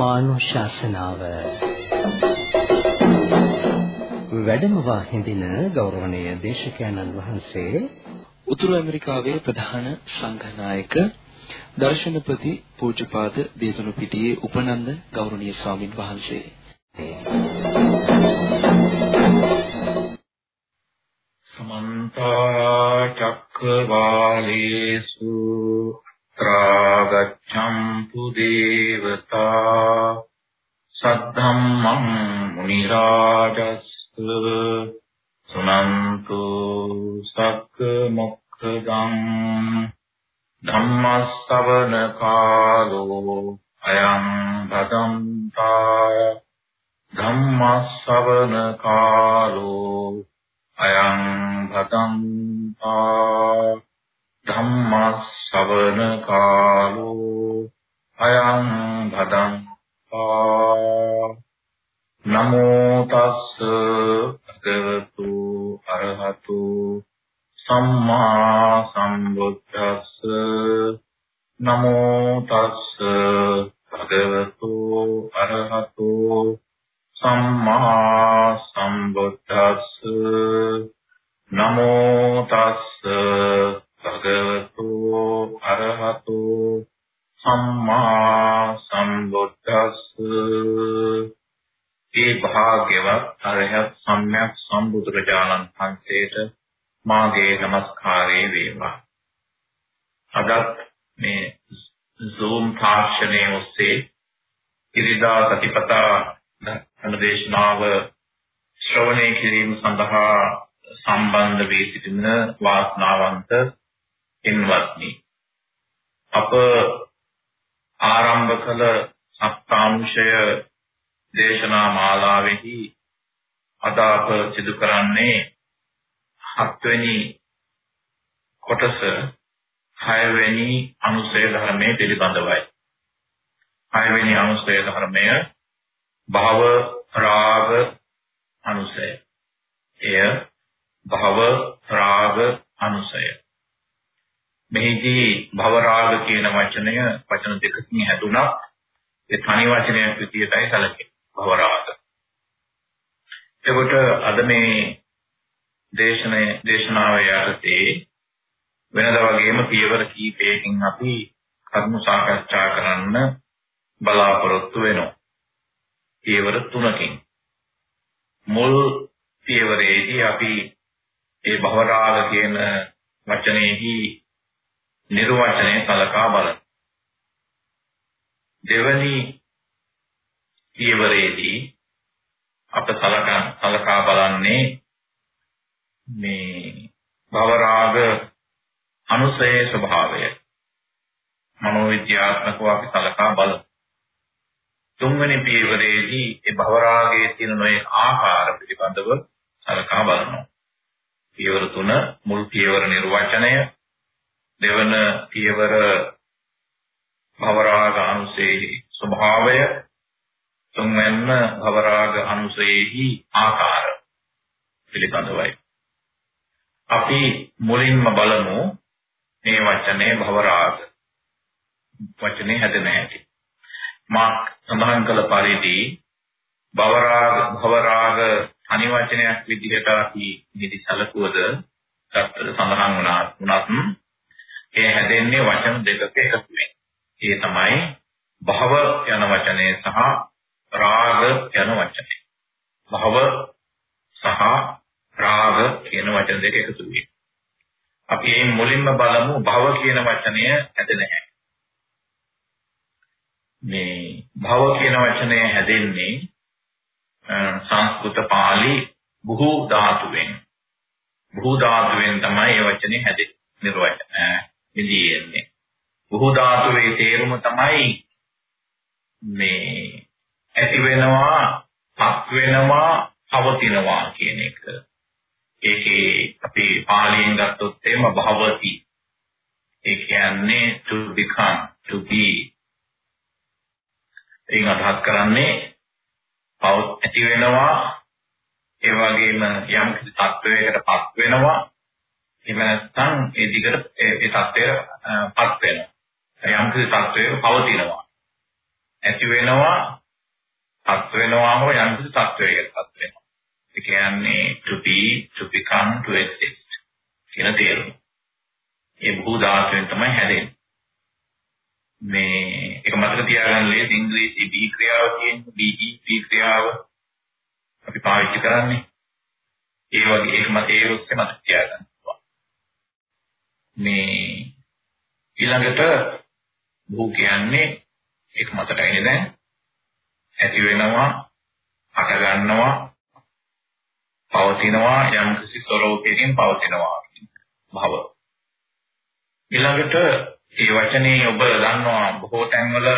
ධර්මානුශාසනාව. වැඩමවා හිඳින ගෞරවනීය දේශකයන්න් වහන්සේ උතුරු ඇමරිකාවේ ප්‍රධාන සංඝනායක දර්ශනපති පූජ්‍යපාද දේතුණු පිටියේ උපනන්ද ගෞරවනීය ස්වාමින් වහන්සේ. සමන්ත චක්කවාලේසු ත්‍රාගච්ඡන්තු දේවතා සද්ධම්මං මුනි රාජස් සුනන්තු සක්ක මොක්ඛදං ධම්මස්සවන කාලෝ අයං භදන්තා ධම්මස්සවන කාලෝ අයං භදන්තා ධම්මස්සවන කාලෝ අයං භදං නමෝ තස්ස භගවතු අරහතු සම්මා සම්බුද්දස්ස නමෝ තස්ස භගවතු අරහතු සම්මා සම්බුද්දස්ස නමෝ තස්ස භගවතු අරහතු සම්මා සම්බුද්දස්ස. ඒ භාග්‍යවත් අරහත් සම්්‍යක් සම්බුදුරජාණන් වහන්සේට මාගේ নমස්කාරය වේවා. අදත් මේ Zoom තාක්ෂණයේ ඔස්සේ ඉරිදා සතිපතා ධර්මදේශනාව ශ්‍රවණය කිරීම සඳහා සම්බන්ධ වී සිටින වාසනාවන්ත පින්වත්නි අප ආරම්භ කළ සත්‍තාංශය දේශනා මාලාවේහි අද අප සිදු කරන්නේ හත්වෙනි කොටස හයවෙනි අනුසය ධර්මයේ පිළිබඳවයි. හයවෙනි අනුසය ධර්මය භව රාග අනුසය. එය භව රාග අනුසය. මෙහිදී භව රාග කියන වචනය වචන දෙකකින් හැදුනා. ඒ තනි වචනයක් විදියටයි සැලකෙන්නේ. භව රාග. එතකොට අද මේ දේශනේ දේශනාව යටතේ වෙනද වගේම පියවර කීපයකින් අපි කර්ම සාකච්ඡා කරන්න බලාපොරොත්තු වෙනවා. පියවර තුනකින්. මුල් පියවරේදී අපි ඒ භවරාග කියන වචනේහි නිර්වචනය සලකා බලමු. දෙවැනි පියවරේදී අප සලකා සලකා බලන්නේ මේ භවරාග අනුසයේ ස්වභාවය. මනෝවිද්‍යාත්මකව අපි සලකා බලමු. තුන්වෙනි පියවරේදී ඒ භවරාගයේ තියෙන නොයේ ආකාර පිළිබඳව සලකා බලනවා. පියවර තුන මුල් පියවර නිර්වචනය දෙවන පියවර භවරාග අනුසේහි ස්වභාවය තුන්වැන්න භවරාග අනුසේහි ආකාර පිළිබඳවයි. අපි මුලින්ම බලමු මේ වචනේ භවරාග. වචනේ හැදෙන හැටි. මා සඳහන් කළ පරිදි භවරාග භවරාග අනිවචනයක් විදිහට අපි නිදි සැලකුවද සත්‍යද සඳහන් වුණා වුණත් ඒ හැදෙන්නේ වචන දෙකක එකතුවෙන්. ඒ තමයි භව යන වචනය සහ රාග යන වචනය. භව සහ රාග කියන වචන දෙක එකතු වෙයි. අපි මේ මුලින්ම බලමු භව කියන වචනය හැදෙන හැටි. මේ භව කියන වචනය හැදෙන්නේ සංස්කෘත පාළි බුහු ධාතුවෙන්. බුහු ධාතුවෙන් තමයි මේ වචනේ හැදෙන්නේ. නිර්වචන විදියෙන්නේ. බුහු ධාතුවේ තේරුම තමයි මේ ඇති වෙනවා, පත් වෙනවා, පවතිනවා කියන එක. ඒකේ අපි පාලියෙන් ගත්තොත් එහෙම භවති. ඒ කියන්නේ to become, to be. ඒක අදහස් කරන්නේ ඇති වෙනවා ඒ වගේම යම් කිසි තත්වයකටපත් වෙනවා එහෙම නැත්නම් ඒ දිගට ඒ තත්වයටපත් වෙනවා යම් කිසි තත්වයක පවතිනවා ඇති වෙනවා පත් වෙනවා හෝ යම් කිසි තත්වයකට පත් වෙනවා. ඒ කියන්නේ to be to become to exist කියන තේරුම. ඒ භූ ධාතුවෙන් තමයි හැදෙන්නේ. මේ ඒක මතක තියාගන්න ලේසි ඉංග්‍රීසි be ක්‍රියාව කියන්නේ be be ක්‍රියාව අපි පාවිච්චි කරන්නේ. ඒ වගේ ඒක මත ඒ ඔස්සේ මතක තියාගන්න. මේ ඊළඟට භූ කියන්නේ ඒක මතකයිනේ දැන් ඇති වෙනවා අට ගන්නවා පවතිනවා යම් කිසි ස්වરૂපයකින් පවතිනවා භව ඊළඟට ඒ වචනේ ඔබ දන්නවා බොහෝ තැන්වල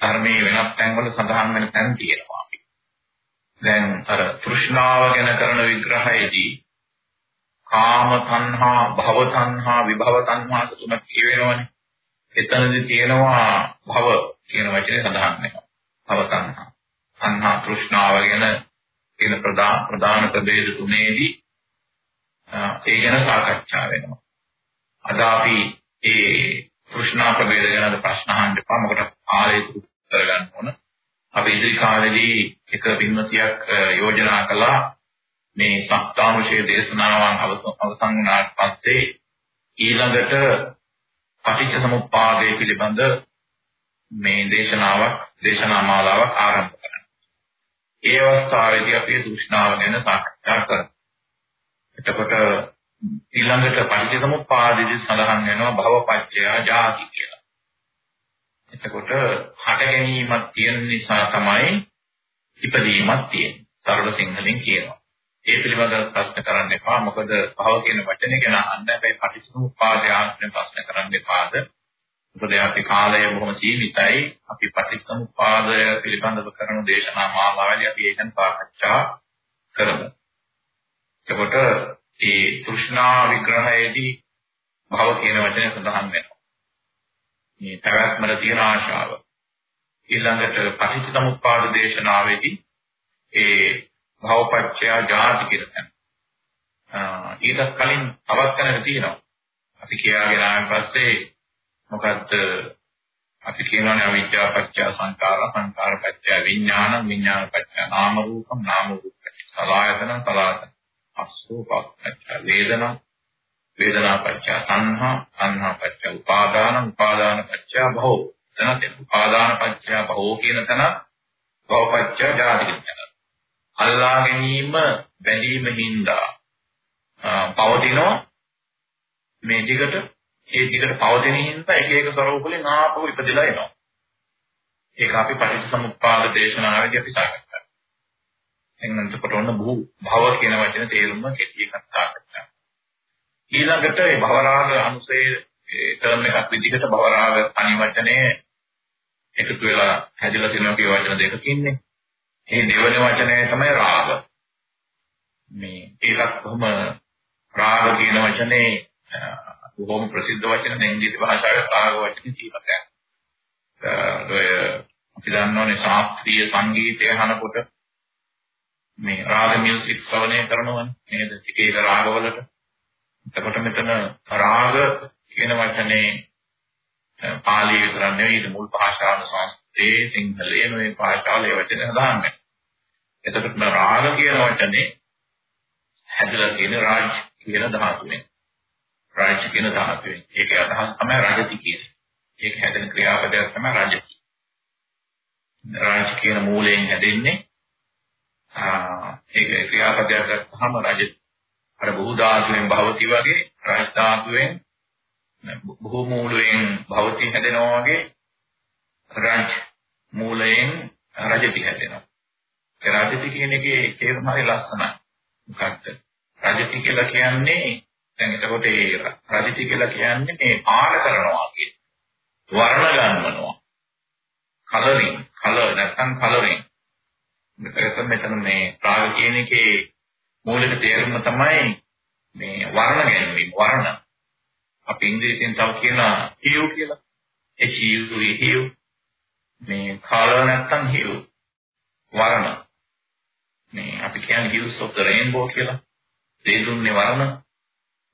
ධර්මයේ වෙනත් තැන්වල සඳහන් වෙන තැන් තියෙනවා. දැන් අර තෘෂ්ණාව ගැන කරන විග්‍රහයේදී කාම තණ්හා භව තණ්හා විභව තණ්හා තුනක් කියවෙනවනේ එතනදී තියෙනවා භව කියන වචනේ සඳහන් වෙනවා. භව තණ්හා. තණ්හා තෘෂ්ණාව ගැන කියන ප්‍රධාන ප්‍රධාන ප්‍රභේද තුනේදී ඒ ගැන සාකච්ඡා වෙනවා. අද අපි ඒ තෘෂ්ණා ප්‍රභේද ගැන ප්‍රශ්න අහන්න එපා. මොකද ආලේ කරගන්න ඕන. අපි ඉදිරි කාලෙදී එක බිම්මතියක් යෝජනා කළා. මේ සත්‍තානුශේ දේශනාවන් අවසන් වුණාට පස්සේ ඊළඟට පටිච්ච සමුප්පාදය පිළිබඳ මේ දේශනාවක් දේශනා මාලාවක් ආරම්භ කරනවා. ඒ අවස්ථාවේදී අපි තෘෂ්ණාව ගැන සාකච්ඡා කරමු. එතකොට ඊළඟට පටිච්ච සමුප්පාදයේදී සඳහන් වෙනවා භවපච්චය ජාති කියලා. එතකොට හට ගැනීමක් තියෙන නිසා තමයි ඉපදීමක් තියෙන්නේ. සරල සිංහලෙන් කියනවා. ඒ පිළිබඳව ප්‍රශ්න කරන්න එපා. මොකද භව කියන වචනේ ගැන අහන්න හැබැයි පටිච්චසමුප්පාදය ආශ්‍රයෙන් ප්‍රශ්න කරන්න එපාද. මොකද අපි කාලය බොහොම සීමිතයි. අපි පටිච්චසමුප්පාදය පිළිබඳව කරන දේශනා මාලාවලිය අපි ඒකෙන් සාකච්ඡා කරමු. එතකොට මේ තෘෂ්ණා විග්‍රහයේදී භව කියන වචනේ සඳහන් වෙනවා. මේ පැවැත්මට තියෙන ආශාව. ඊළඟට පටිච්චසමුප්පාද දේශනාවේදී ඒ භවපච්චය ජාති කියලා තැන. ඊට කලින් තවත් තැනක තියෙනවා. අපි කියාගෙන ආවන් පස්සේ මොකද්ද? අපි කියනවානේ අවිද්‍යාව පත්‍ය සංකාර සංකාර පත්‍ය විඥාන විඥාන පත්‍ය නාම රූපම් නාම රූප පත්‍ය සලආයතන සලආයතන අස්සෝ පත්‍ය වේදනා. වේදනා පත්‍ය සංහා සංහා පත්‍ය උපාදාන උපාදාන පත්‍ය භව. එතන උපාදාන පත්‍ය භව කියන තැන භව පත්‍ය ජාති කියන තැන. අල්ලා ගැනීම බැඳීම හින්දා පවතිනවා. මේ දිගට ඒ දිගට පවතින හින්දා එක එක ස්වરૂපවලින් ආපහු ඉපදලා එනවා. ඒක අපි පටිච්චසමුප්පාද දේශනාවේදී අපි සාකච්ඡා කරා එන්න එතකොට ඔන්න භූ භව කියන වචන තේරුම කෙටි එකක් සාකච්ඡා ඊළඟට මේ භවරාග අනුසයේ ටර්ම් එකක් විදිහට භවරාග අනි වචනේ එකතු වෙලා හැදිලා තියෙනවා කියන වචන දෙකකින්නේ ඒ දෙවන වචනය තමයි රාග. මේ ඒකත් කොහොම රාග කියන වචනේ බොහොම ප්‍රසිද්ධ වචන ඉංග්‍රීසි භාෂාවේ රාග වචනේ තියෙනවා. ඔය අපි දන්නෝනේ ශාස්ත්‍රීය සංගීතය අහනකොට මේ රාග මියුසික් ශ්‍රවණය කරනවනේ නේද? එක එක රාගවලට. එතකොට මෙතන රාග කියන වචනේ පාලි විතරක් නෙවෙයි මුල් භාෂාවන සංස්කෘතයේ සිංහලයේ මේ භාෂාවල ඒ වචන හදාන්නේ. එතකොට රාග කියන වචනේ හැදලා තියෙන රාජ් කියන ධාතුවෙන්. රාජ් කියන ධාතුවෙන්. ඒකේ අදහස් තමයි රජති කියන්නේ. ඒක හැදෙන ක්‍රියාපදයක් තමයි රජති. රාජ් කියන මූලයෙන් හැදෙන්නේ ආ ඒක ක්‍රියාපදයක් ගත්තාම රජති. අර බහු ධාතුවෙන් භවති වගේ රාජ් ධාතුවෙන් බොහෝ මූලයෙන් භවති හැදෙනවා වගේ රාජ් මූලයෙන් රජති හැදෙනවා. ඒ රජති කියන එකේ තේරුම හරි ලස්සනයි. මොකක්ද? රජති කියලා කියන්නේ දැන් එතකොට ඒ රජති කියලා කියන්නේ මේ පාන කරනවා කියන. වර්ණ ගන්වනවා. කලරින්, කලර් නැත්නම් කලරින්. මෙතන මෙතන මේ රාග කියන එකේ මූලික තේරුම තමයි මේ වර්ණ ගැනීම, වර්ණ. අපි ඉංග්‍රීසියෙන් තව කියනවා hue කියලා. H U E hue. මේ color නැත්තම් hue. වර්ණ. මේ අපි කියන්නේ hues of the rainbow කියලා. තේරුන්නේ වර්ණ.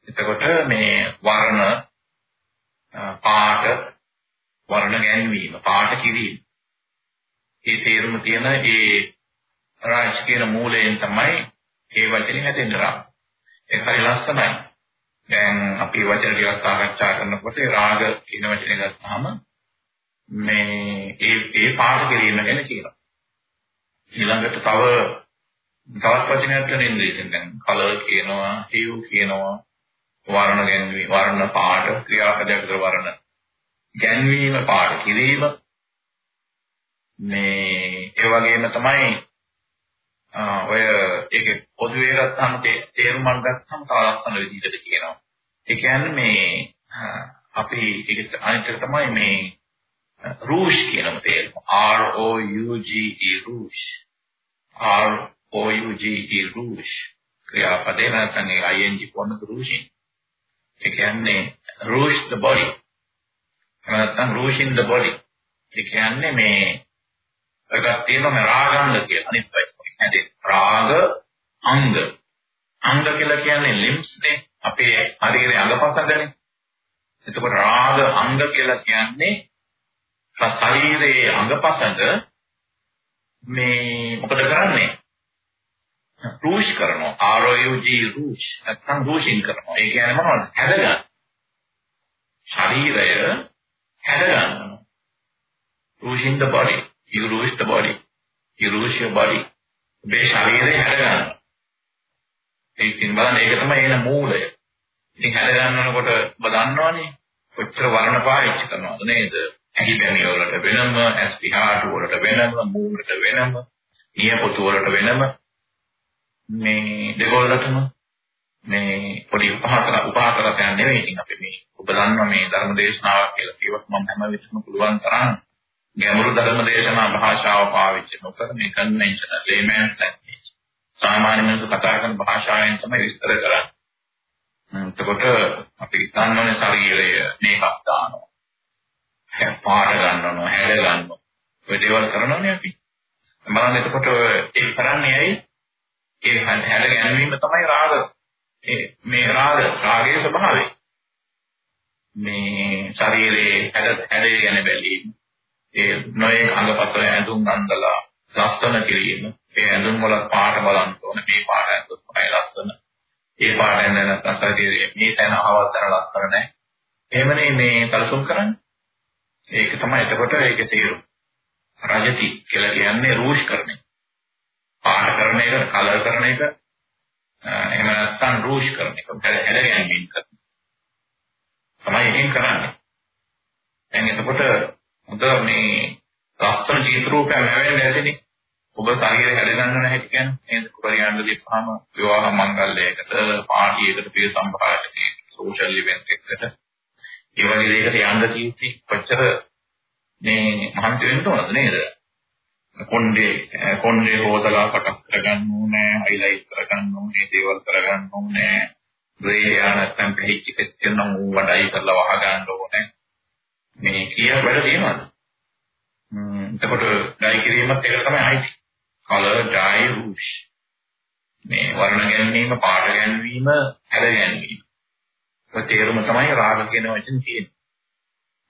එතකොට මේ වර්ණ පාට වර්ණ ගැන්වීම පාට කිරීම ඒ තේරුම තියෙන ඒ රාජ් කියන මූලයෙන් තමයි ඒ වචනේ හැදෙන්න රාග. ඒක හරි ලස්සනයි. දැන් අපි වචන ටිකක් සාකච්ඡා කරනකොට රාග කියන වචනේ ගත්තාම මේ ඒ ඒ පාඩ කිරීම ගැන කියනවා. ඊළඟට තව තවත් වචනයක් තියෙන ඉංග්‍රීසියෙන් දැන් කලර් කියනවා, hue කියනවා, වර්ණ ගැන්වීම, වර්ණ පාට, ක්‍රියාපදයක් කර වර්ණ ගැන්වීම, පාට කිරීම මේ ඒ වගේම තමයි ඔය ඒකේ පොදුවේ ගත්තාම තේරුමක් ගත්තාම තව ලස්සන විදිහට කියනවා. ඒ කියන්නේ මේ අපි ඒක අනිත් එක තමයි මේ රූෂ් කියනම තේරුම. R O U G E rouge. R O U G E rouge. ක්‍රියාපදේ නැත්නම් ing පොන්න රූෂින්. ඒ කියන්නේ රූෂ් the body. නැත්නම් රූෂ් in the body. ඒ කියන්නේ මේ එකක් තියෙනවා රාගංග කියලා අනිත් පැත්තට. හැදේ රාග අංග. අංග කියලා කියන්නේ limbs නේ. අපේ ශරීරයේ අංගපසංගනේ. එතකොට රාග අංග කියලා කියන්නේ ශරීරයේ අංගපසංග මේ මොකද කරන්නේ? රූෂ් කරනවා. R O U G rouge. නැත්නම් රූෂින් කරනවා. ඒ කියන්නේ මොනවද? හැදගන්න. ශරීරය හැදගන්නවා. රූෂින් the body. You rush the body. You rush your body. මේ ශරීරය හැදගන්නවා. ඒකෙන් බලන්න ඒක තමයි එන මූලය. ඉතින් හැදගන්නකොට ඔබ දන්නවනේ කොච්චර වර්ණ පාවිච්චි කරනවද නේද? ඇහි බැමි වලට වෙනම, ඇස් පිහාටු වලට වෙනම, මූණට වෙනම, නියපොතු වලට වෙනම මේ දෙගොල්ලටම මේ පොඩි උපහාසක උපහාසකයක් නෙවෙයි ඉතින් අපි මේ ඔබ දන්නවා මේ ධර්ම දේශනාවක් කියලා කියවත් මම හැම විටම පුළුවන් තරම් ගැඹුරු ධර්ම දේශනා භාෂාව පාවිච්චි නොකර මේ කන්වෙන්ෂනල් ලේමන්ස් ලැන්ග්වේජ් සාමාන්‍ය මිනිස්සු කතා කරන භාෂාවෙන් තමයි විස්තර කරන්නේ. එතකොට අපි ගන්නෝනේ ශරීරය මේකක් දානවා. පාට ගන්නවා, හැඩ ගන්නවා. ඔය දේවල් කරනෝනේ අපි. බලන්න එතකොට ඒ කරන්නේ ඇයි? ඒ හැඩ ගැනීම තමයි රාග. ඒ මේ රාග රාගයේ ස්වභාවය. මේ ශරීරයේ හැඩ හැඩය ගැන බැලීම. ඒ නොයේ අංගපසල ඇඳුම් අඳලා ලස්සන කිරීම. ඒ ඇඳුම් වල පාට බලන්න ඕන. මේ පාට ඇඳුම් තමයි ලස්සන. ඒ පාට ඇඳ නැත්නම් ශරීරයේ මේ තැන අවල් තැන ලස්සන නැහැ. එහෙමනේ මේ සැලසුම් කරන්නේ. ඒක තමයි එතකොට ඒකේ තේරුම. රජති කියලා කියන්නේ රූෂ් කරන එක. පාට කරන එක, කලර් කරන එක, එහෙම නැත්නම් රූෂ් කරන එක. හැඩ ගැනීම කරන. තමයි එකෙන් කරන්නේ. දැන් එතකොට හොඳ මේ ලස්සන චිත්‍ර රූපයක් ලැබෙන්නේ නැතිනේ. ඔබ ශරීරය හැදගන්න නැහැ කියන්නේ නේද? කුරියන්න දීපහම විවාහ මංගල්‍යයකට, පාටියකට, පිය සම්භාෂණයකට, සෝෂල් ඉවෙන්ට් එකකට ඒ වගේ දෙයකට යන්න කීටි කොච්චර මේ මහන්සි වෙන්න ඕනද නේද? කොණ්ඩේ කොණ්ඩේ හොදලා සකස් කරගන්න ඕනේ, හයිලයිට් කරගන්න ඕනේ, දේවල් කරගන්න ඕනේ. ග්‍රේ නැත්නම් කහිච්ච කෙස්ටියන් නම් වඩායි කරලා වහ ගන්න ඕනේ. මේ කියන වැඩ තියෙනවද? ම්ම් එතකොට ඩයි කිරීමත් ඒක තමයි අයිති. color dye rouge. මේ වර්ණ ගැනීම, පාට ගැනීම, හැඩ ගැනීම. ඔය තේරුම තමයි රාග කියන වචනේ තියෙන්නේ.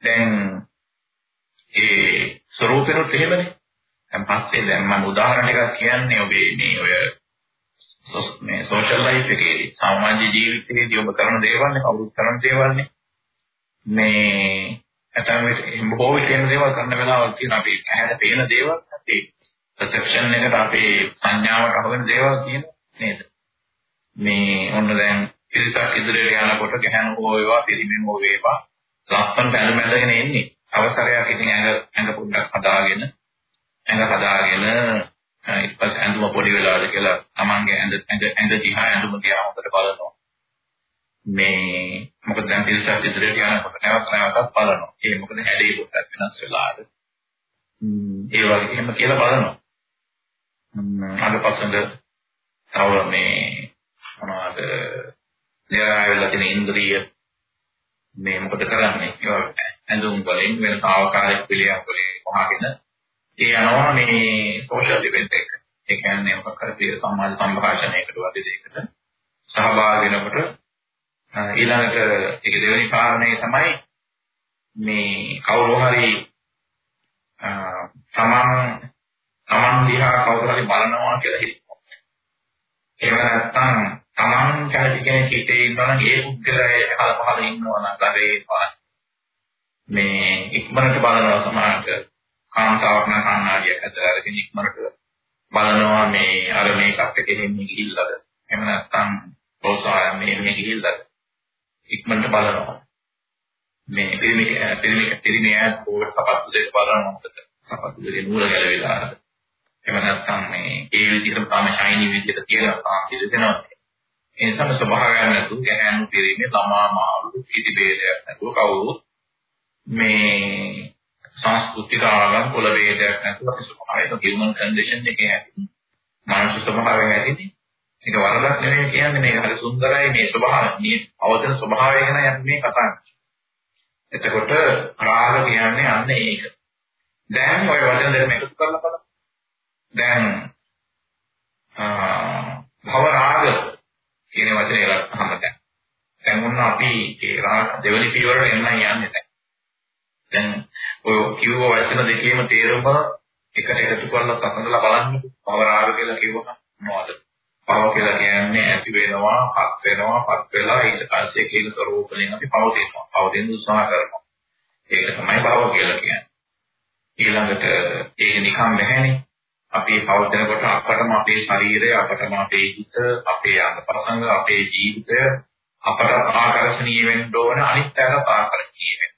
දැන් ඒ ස්වરૂපෙනුත් එහෙමනේ. දැන් පස්සේ දැන් මම උදාහරණ එකක් කියන්නේ ඔබේ මේ ඔය මේ සෝෂල් ලයිෆ් එකේ සාමාන්‍ය ජීවිතයේදී ඔබ කරන දේවල්නේ කවුරුත් කරන දේවල්නේ. මේ නැත්නම් මේ බොහෝ විට කියන දේවල් කරන වෙලාවල් තියෙන අපි ඇහැට පේන දේවල් අපේ perception එකට අපේ සංඥාවට අහුවෙන දේවල් කියන නේද මේ ඔන්න දැන් පිරිසක් ඉදිරියට යනකොට ගැහණු හෝ වේවා පිරිමින් හෝ වේවා ලස්සන පැන මැදගෙන එන්නේ අවසරයක් ඉතින් ඇඟ ඇඟ පොඩ්ඩක් හදාගෙන ඇඟ හදාගෙන පස්සේ ඇඳුම පොඩි වෙලාද කියලා තමන්ගේ ඇඳ ඇඟ ඇඟ දිහා ඇඳුම දිහා හොඳට බලනවා මේ මොකද දැන් පිළිසක් ඉදිරියට යනකොට නැවත නැවතත් බලනවා. ඒ මොකද හැඩේ පොඩ්ඩක් වෙනස් වෙලාද. ඒ වගේ එහෙම කියලා බලනවා. අද පස්සෙන්ද තව මේ මොනවද නිරායවල තියෙන ඉන්ද්‍රිය මේ මොකද කරන්නේ? ඒක ඇඳුම් වලින් වෙන తాවකාලික පිළියම් වලින් වහගෙන ඒ යනවා මේ සෝෂල් ඉවෙන්ට් එක. ඒ කියන්නේ මොකක් හරි සමාජ සංഭാෂණයකට වගේ දෙයකට සහභාගී වෙනකොට ඊළඟට ඒක දෙවෙනි කාරණේ තමයි මේ කවුරු හරි තමන් Taman දිහා කවුරු හරි බලනවා කියලා හිතනවා. එහෙම නැත්නම් Taman කැමති කෙනෙක් හිතේ ඉන්නවා නම් ඒ පුද්ගලයා හල පහල ඉන්නවා නම් ළඟේ මේ ඉක්මනට බලනවා සමහරට කාන්තාවක් නම් කන්නාඩියක් ඇතුළේ අරගෙන ඉක්මනට බලනවා මේ අර මේකප් එක එහෙම ගිහිල්ලාද? එහෙම නැත්නම් පොසාය මේ මේ ගිහිල්ලාද? ඉක්මනට බලනවා. මේ පිරිමි පිරිමි පිරිමි ඈත් පොවට සපත්තු දෙක බලනවා මොකද? සපත්තු දෙකේ නූල ගැලවිලා එහෙම නැත්නම් මේ ඒ විදිහට තමයි ශයිනි විදිහට කියලා පාපිද දෙනවා. එනිසාම සභාවයන් නැතුව ගැහැණු පිරීමේ තමා මාළු කිසි ભેදයක් නැතුව කවුරුත් මේ සංස්කෘතික ආගම් කුල ભેදයක් නැතුව අපි සභාවේ හියුමන් කන්ඩිෂන් එකේ ඇති මානව ස්වභාවයෙන් ඇතිනේ. ඒක වරදක් නෙමෙයි කියන්නේ මේක හරි සුන්දරයි මේ ස්වභාවය. අවතන ස්වභාවය ගැන අපි මේ කතා එතකොට රාග කියන්නේ අන්න ඒක. දැන් ওই වචන දෙක එකතු කරලා බලන්න දැන් භව රාග කියන වචනේ ගත්තාම දැන් දැන් මොන අපි ඒ රාග දෙවනි පියවරට එන්න යන්නේ දැන් දැන් ඔය කිව්ව වචන දෙකේම තේරුම එකට එකතු කරලා සසඳලා බලන්න භව රාග කියලා කිව්වම මොනවද? භව කියලා කියන්නේ ඇති වෙනවා, පත් වෙනවා, පත් වෙලා ඊට පස්සේ කියන ස්වરૂපයෙන් අපි පවතිනවා. පවතින උත්සාහ කරනවා. ඒක තමයි භව කියලා කියන්නේ. ඊළඟට ඒක නිකම් නැහැනේ. අපි පවතිනකොට අපටම අපේ ශරීරය, අපටම අපේ හිත, අපේ අංගපසංග, අපේ ජීවිතය අපට ආකර්ෂණීය වෙන්න ඕන අනිත් පැයට ආකර්ෂණීය වෙන්න.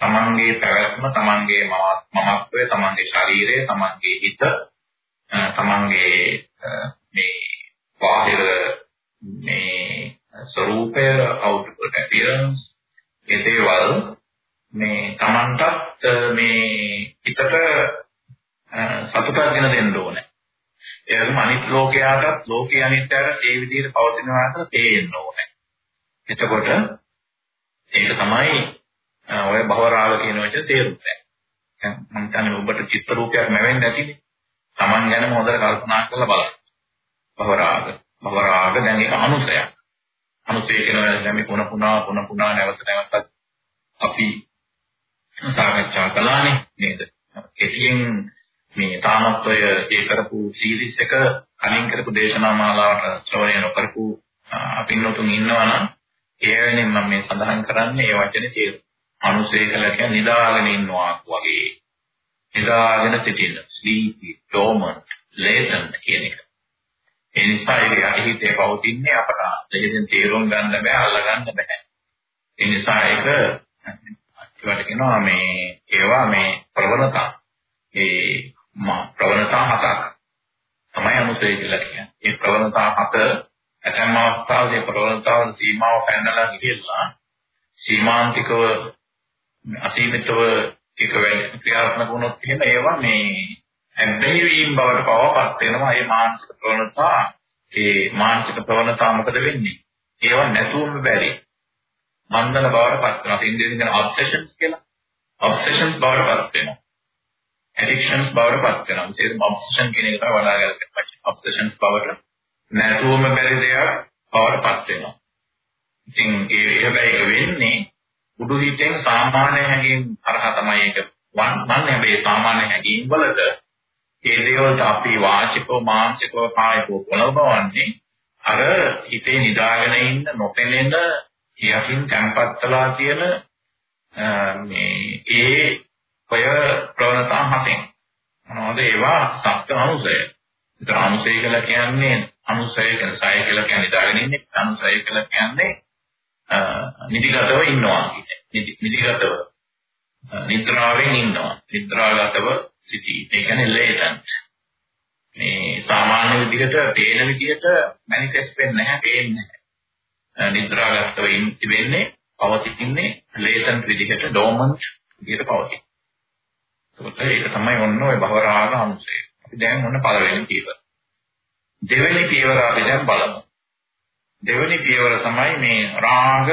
තමන්ගේ පැවැත්ම, තමන්ගේ මමත්වය, තමන්ගේ ශරීරය, තමන්ගේ හිත, තමන්ගේ මේ බාහිර මේ ස්වરૂපය, outward appearance ඒ දේවල් මේ තමන්ටත් මේ හිතට සතුටක් ගෙන දෙන්න ඕනේ. ඒ වගේම අනිත් ලෝකයාටත් ලෝකයේ අනිත්‍යයට ඒ විදිහට පවතිනවාට තේරෙන්න ඕනේ. එතකොට ඒක තමයි ඔය භවරාග කියන වචනේ තේරුම් ගන්න. මම හිතන්නේ ඔබට චිත්ත රූපයක් නැවෙන්නේ නැතිනේ. Taman ගැනම හොඳට කල්පනා කරලා බලන්න. භවරාග. භවරාග දැන් ඒක අනුසයක්. අනුසය කියනවා දැන් මේ පුන පුනා පුන පුනා නැවත නැවතත් අපි සාකච්ඡා කළානේ නේද? කෙටියෙන් මේ තාමත් ඔය ඒ කරපු සීරීස් එක කලින් කරපු දේශනා මාලාවට ශ්‍රවණය නොකරපු අපින්නතුන් ඉන්නවා නම් ඒ වෙනින් මම මේ සඳහන් කරන්නේ ඒ වචනේ තේරුම. අනුසය කියලා කියන්නේ නිදාගෙන ඉන්නවා වගේ. නිදාගෙන සිටින sleepy, dormant, latent කියන එක. ඒ නිසා ඒක අහිතේ පවතින්නේ අපට දෙයෙන් තේරුම් ගන්න බෑ, අල්ල ගන්න බෑ. ඒ නිසා ඒක ඒවට කියනවා මේ ඒවා මේ ප්‍රවණතා. ඒ මා ප්‍රවණතා හතක් තමයි අනුසය කියලා කියන්නේ. ඒ ප්‍රවණතා හත ඇතැම් අවස්ථාවලදී ප්‍රවණතාවන සීමාව පැනලා ගිහිල්ලා සීමාන්තිකව අසීමිතව එක වැඩි ක්‍රියාත්මක වුණොත් එහෙම ඒවා මේ හැබැයි වීම බවට පවපත් වෙනවා. ඒ මානසික ප්‍රවණතා ඒ මානසික ප්‍රවණතා මොකද වෙන්නේ? ඒවා නැතුවම බැරි මන්දන බවට පත් වෙනවා. ඉන්දියාවෙන් කියන ඔබ්සෙෂන්ස් කියලා. ඔබ්සෙෂන්ස් බවට පත් වෙනවා. ඇඩික්ෂන්ස් බවට පත් වෙනවා. විශේෂයෙන්ම ඔබ්සෙෂන් කියන එක තමයි වඩා ගැලපෙන්නේ ඔබ්සෙෂන්ස් බවට නැතුවම බැරි දෙයක් බවට පත් වෙනවා. ඉතින් ඒ හැබැයි වෙන්නේ උඩු හිතෙන් සාමාන්‍ය හැඟීම් අරහා තමයි ඒක වන්නේ හැබැයි සාමාන්‍ය හැඟීම් වලට ඒ දේවල්ට අපි වාචිකව මානසිකව කායිකව පොළඹවන්නේ අර හිතේ නිදාගෙන ඉන්න නොපෙනෙන යකින් තැම්පත්ලා කියන මේ ඒ ඔය ප්‍රවණතා හතෙන්. මොනවද ඒවා? සත්‍ය අනුසය. ඒතර අනුසය කියලා කියන්නේ අනුසය කියලා සය කියලා කියන්නේ නිදාගෙන ඉන්නේ. අනුසය කියලා කියන්නේ නිදිගතව ඉන්නවා නිදිගතව. නිද්‍රාවෙන් ඉන්නවා. නිද්‍රාගතව සිටී. ඒ කියන්නේ ලේටන්ට් මේ සාමාන්‍ය විදිහට පේන විදිහට මැනිෆෙස්ට් වෙන්නේ නැහැ පේන්නේ නැහැ. නිද්‍රාගතව ඉන්නේ පවතින්නේ ලේටන්ට් විදිහට ඩෝමන්ට් විදිහට පවතින. ඒක තමයි ඔන්න ඔය භවරාග අංශය අපි දැන් ඔන්න පළවෙනි පියවර දෙවෙනි පියවර අපි දැන් බලමු දෙවෙනි පියවර තමයි මේ රාග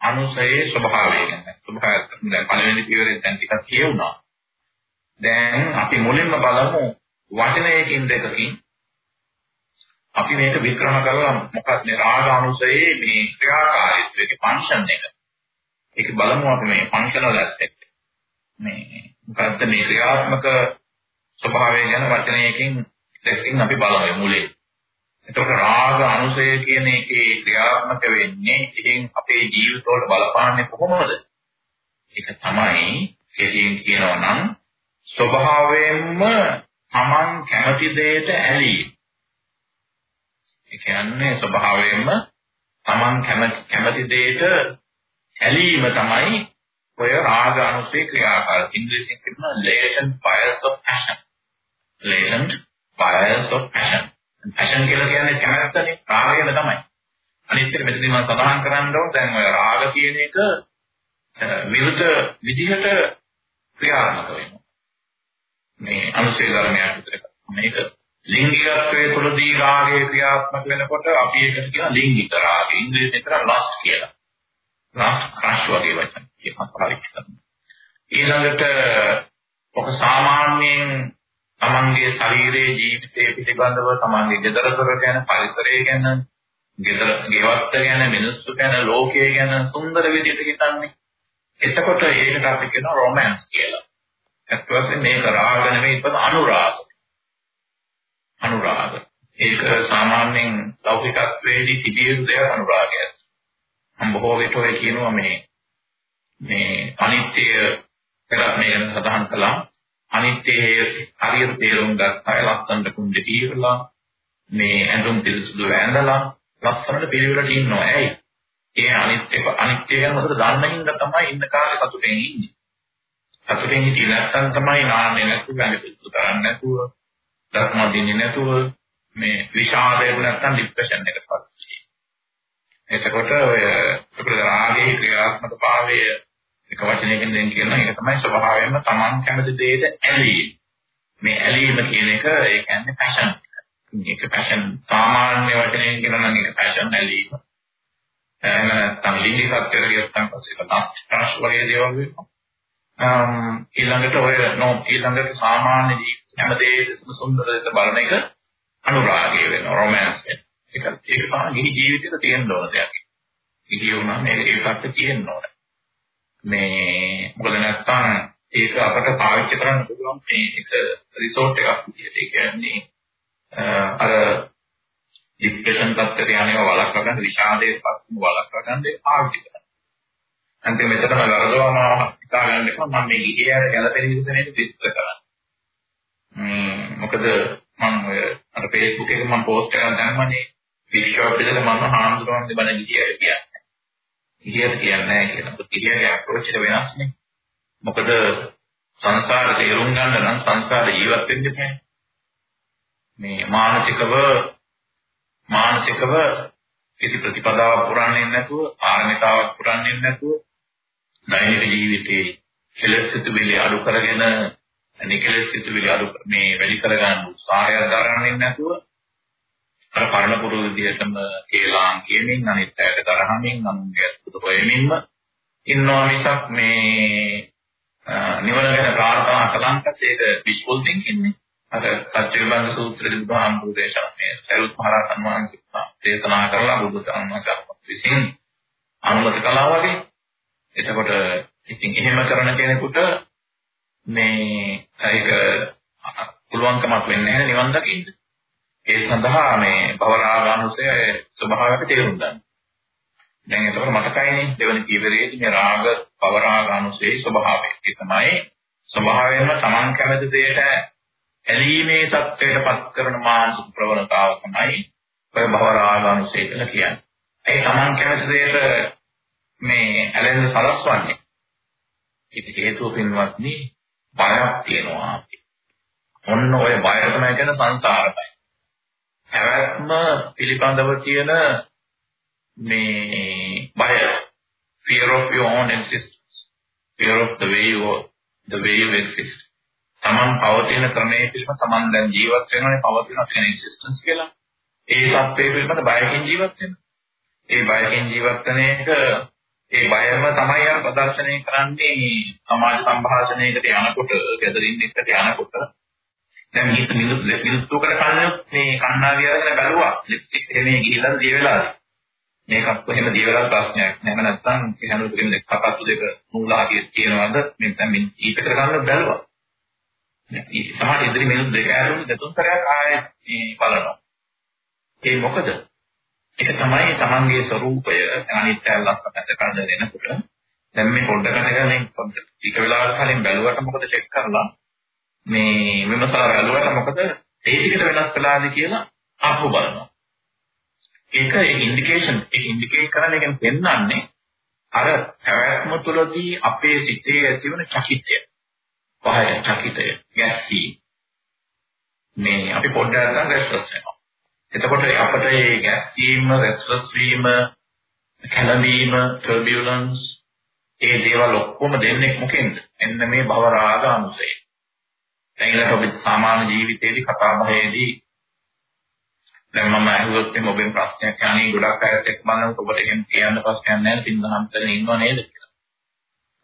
අනුසයේ ස්වභාවය ගැන. ස්වභාවය දැන් පළවෙනි පියවරෙන් දැන් ටිකක් කියවුණා. දැන් අපි මුලින්ම බලමු වචනයකින් දෙකකින් අපි මේක විග්‍රහ කරලා මොකක්ද මේ රාග අනුසයේ මේ ක්‍රියාකාරීත්වයේ ෆන්ක්ෂන් එක. ඒක බලමු අපි මේ ෆන්ක්ෂනල් ඇස්පෙක්ට්. මේ මොකක්ද මේ ක්‍රියාත්මක ස්වභාවය ගැන වචනයකින් දෙකකින් අපි බලමු මුලේ. එතකොට රාග අනුසය කියන එකේ ක්‍රියාත්මක වෙන්නේ ඉතින් අපේ ජීවිතවල බලපාන්නේ කොහොමද? ඒක තමයි කෙටියෙන් කියනවා නම් ස්වභාවයෙන්ම Taman කැමති දෙයට ඇලීම. ඒ කියන්නේ ස්වභාවයෙන්ම Taman කැමති කැමති දෙයට ඇලීම තමයි ඔය රාග අනුසය ක්‍රියාකාරී. ඉංග්‍රීසියෙන් කියනවා latent fires of passion. latent fires of passion. passion කියලා කියන්නේ කැමැත්තනේ රාගයම තමයි. අනිත් එක මෙතනදී මම සඳහන් කරන්න ඕන දැන් ඔය රාග කියන එක විරුද්ධ විදිහට ක්‍රියාත්මක වෙනවා. මේ අනුසය ධර්මයක් විතර. මේක ලිංගිකත්වයේ තුලදී රාගයේ ක්‍රියාත්මක වෙනකොට අපි ඒකට කියන ලිංගික රාගය. ඉංග්‍රීසියෙන් කියන ලස්ට් කියලා. ලස්ට් ක්‍රෂ් වගේ වචන එකක් පාවිච්චි කරනවා. ඊළඟට ඔක සාමාන්‍යයෙන් තමන්ගේ ශරීරයේ ජීවිතයේ පිළිබඳව තමන්ගේ ගෙදර දොර ගැන පරිසරය ගැන ගෙදර ගෙවත්ත ගැන මිනිස්සු ගැන ලෝකය ගැන සුන්දර විදිහට හිතන්නේ එතකොට ඒකට අපි කියනවා රොමැන්ස් කියලා. ඇත්ත වශයෙන්ම මේක රාග නෙමෙයි ඒක අනුරාග. අනුරාග. ඒක සාමාන්‍යයෙන් ලෞකිකත්වයේදී තිබිය යුතු දෙයක් අනුරාගය. මම බොහෝ විට ඔය කියනවා මේ මේ අනිත්‍ය කියලා මේ ගැන සඳහන් කළා. අනිත්‍යයේ හරියට තේරුම් ගත්තා. ලස්සනට කුණ්ඩේ తీරලා මේ ඇඳුම් පිළිසුදු වැඳලා ලස්සනට පිළිවෙලට ඉන්නවා. ඇයි? ඒ අනිත්‍ය අනිත්‍ය ගැන හොඳට දන්න හින්දා තමයි ඉන්න කාලේ සතුටෙන් ඉන්නේ. සතුටෙන් හිටියේ නැත්නම් තමයි නාන්නේ නැතුව ගන්නේ පිටු කරන්නේ නැතුව ධර්ම දින්නේ නැතුව මේ විෂාදයට නැත්නම් ડિප්‍රෙෂන් එකකට පත් වෙන්නේ. එතකොට ඔය ප්‍රාගයේ ක්‍රියාත්මක භාවය එක වචනයකින් දෙන්න කියනවා ඒක තමයි ස්වභාවයෙන්ම Taman කැමති දෙයට ඇලීම. මේ ඇලීම කියන එක ඒ කියන්නේ පැෂන්. මේක පැෂන් සාමාන්‍ය වචනයෙන් කියනවා නම් ඒක පැෂන් ඇලීම. එහෙම නැත්නම් ලිංගිකත්වයට ගියොත් නම් පස්සේ ලස්ට් ක්‍රෂ් වගේ දේවල් වෙනවා. ඊළඟට ඔය නෝ ඊළඟට සාමාන්‍ය හැමදේම සුන්දර ලෙස බලන එක අනුරාගය වෙනවා රොමැන්ස් එක. ඒක ඒක තමයි ජීවිතේට තියෙන්න ඕන දෙයක්. ඉතින් වුණා මේ ඒකට තියෙන්න ඕන. මේ මොකද නැත්තම් ඒක අපට පාවිච්චි කරන්න පුළුවන් මේ එක රිසෝට් එකක් විදිහට. ඒ කියන්නේ අර ડિප්‍රෙෂන් තත්ත්වයට යනවා වළක්වා ගන්න විෂාදයේ පස්සම වළක්වා ගන්න ඒක පාවිච්චි කරනවා. අන්තිම මෙතනම වරදවම හිතා ගන්න එක මම මේ ගිහියර ගැළපෙන විදිහට නේද විස්තර කරන්නේ. ම්ම් මොකද මම ඔය අර Facebook එකේ මම පෝස්ට් එකක් දැම්මනේ විශ්වවිද්‍යාලේ මම හාමුදුරුවන්ගේ බණ ගිහියර කියන්නේ. ගිහියර කියන්නේ නැහැ කියලා. මොකද ගිහියරගේ අප්‍රෝච් එක වෙනස්නේ. මොකද සංසාර තේරුම් ගන්න නම් සංසාර ජීවත් වෙන්න බෑ. මේ මානසිකව මානසිකව කිසි ප්‍රතිපදාවක් පුරන්නේ නැතුව ආරණිකාවක් පුරන්නේ නැතුව දෛනික ජීවිතයේ කෙලෙස් සිතුවිලි අඩු කරගෙන නිකලෙස් සිතුවිලි අඩු මේ වැඩි කරගන්න උත්සාහයක් දරන්නේ නැතුව අර පරණ පුරුදු විදිහටම කේලාම් කියමින් අනිත් අයට තරහමින් අනුන්ගේ අත්පුත හොයමින්ම ඉන්නවා මිසක් මේ නිවන ගැන ප්‍රාර්ථනා කළාන්ට ඒක විශ්වල් තින්කින් නේ අර සත්‍යවිභංග සූත්‍රයේ බුදුහාමුදුරු දේශනා මේ සරුත් මහරහතන් වහන්සේ දේශනා කරලා බුදු දහමකට විසින් අනුමත කළා වගේ. එතකොට ඉතින් එහෙම කරන කෙනෙකුට මේ ඒක පුළුවන්කමක් වෙන්නේ නැහැ නිවන් දකින්න. ඒ සඳහා මේ භවරාගානුසය ස්වභාවයට තේරුම් ගන්න. දැන් එතකොට මතකයිනේ දෙවන පියවරේදී මේ රාග භවරාගානුසයේ ස්වභාවය. ඒ තමයි ස්වභාවයෙන්ම Taman කැමති දෙයට ඇලීමේ தත්වයට පත් කරන මානසික ප්‍රවණතාව තමයි ඔය භවරාගානුසය කියලා කියන්නේ. ඒ Taman කැමති දෙයට මේ ඇලෙන්න සලස්වන්නේ. ඒක හේතුව පින්වත්නි බයක් තියෙනවා. ඔන්න ඔය බය තමයි කියන සංසාරයි. හැවැත්ම පිළිබඳව තියෙන මේ බය fear of your own existence fear of the way you the way you exist Taman පවතින ක්‍රමයේ පිළිබඳ Taman දැන් ජීවත් වෙනවානේ පවතින කියන එක්සිස්ටන්ස් කියලා. ඒ සත්‍යය පිළිබඳ බයකින් ජීවත් වෙනවා. ඒ බයකින් ජීවත් වෙන එක ඒ බයම තමයි අර ප්‍රදර්ශනය කරන්නේ සමාජ සංഭാෂණයකට යනකොට, ගෙදරින් එක්කට යනකොට. දැන් මිනිත් මිනිත් මිනිත්තුකට කලින් මේ කන්නාවිය අරගෙන බැලුවා. ලිප්ස්ටික් එහෙම ගිහිල්ලා දිය වෙලාද. මේකත් කොහෙම දිය වෙලා ප්‍රශ්නයක් නැහැ. නැත්නම් කෙනෙකුට දෙක කපත්තු දෙක මුල්ලාගේ තියෙනවද? මෙන්න දැන් ඊපෙතර ගන්න බැලුවා. සමහර ඉදිරි මිනිත් දෙක ඇරුණු දෙතුන් සැරයක් ආයෙත් බලනවා. ඒ මොකද? ඒක තමයි තමන්ගේ ස්වરૂපය අනිත්‍ය ලක්ෂණ කරන දෙනකොට දැන් මේ පොඩ්ඩකට ගන්නේ පොඩ්ඩ ටික වෙලාවකට කලින් බැලුවට මොකද චෙක් කරලා මේ විමසලා බැලුවට මොකද ඒ ටිකට වෙනස් වෙලාද කියලා ආපහු බලනවා. ඒක ඒ ඉන්ඩිකේෂන් ඒක ඉන්ඩිකේට් කරන එකෙන් පෙන්වන්නේ අර පැවැත්ම තුළදී අපේ සිතේ ඇතිවන චකිතය. පහය චකිතය ගැස්සී මේ අපි පොඩ්ඩක් නැත්නම් රෙස්ට්ලස් වෙනවා. එතකොට අපිට මේ ගැස්සීම, රෙස්ට්ලස් වීම, කැළඹීම, ටර්බියුලන්ස් ඒ දේවල් ඔක්කොම දෙන්නේ මොකෙන්ද? එන්න මේ භව රාග අනුසය. දැන් ඊළඟට ඔබ සාමාන්‍ය ජීවිතයේදී කතා බහේදී දැන් මම අහුවොත් මේ ඔබෙන් ප්‍රශ්නයක් අහන්නේ ගොඩක් අයත් එක්ක බලනකොට ඔබට එහෙම කියන්න ප්‍රශ්නයක් නැහැ පින්දහම් කරගෙන ඉන්නව නේද කියලා.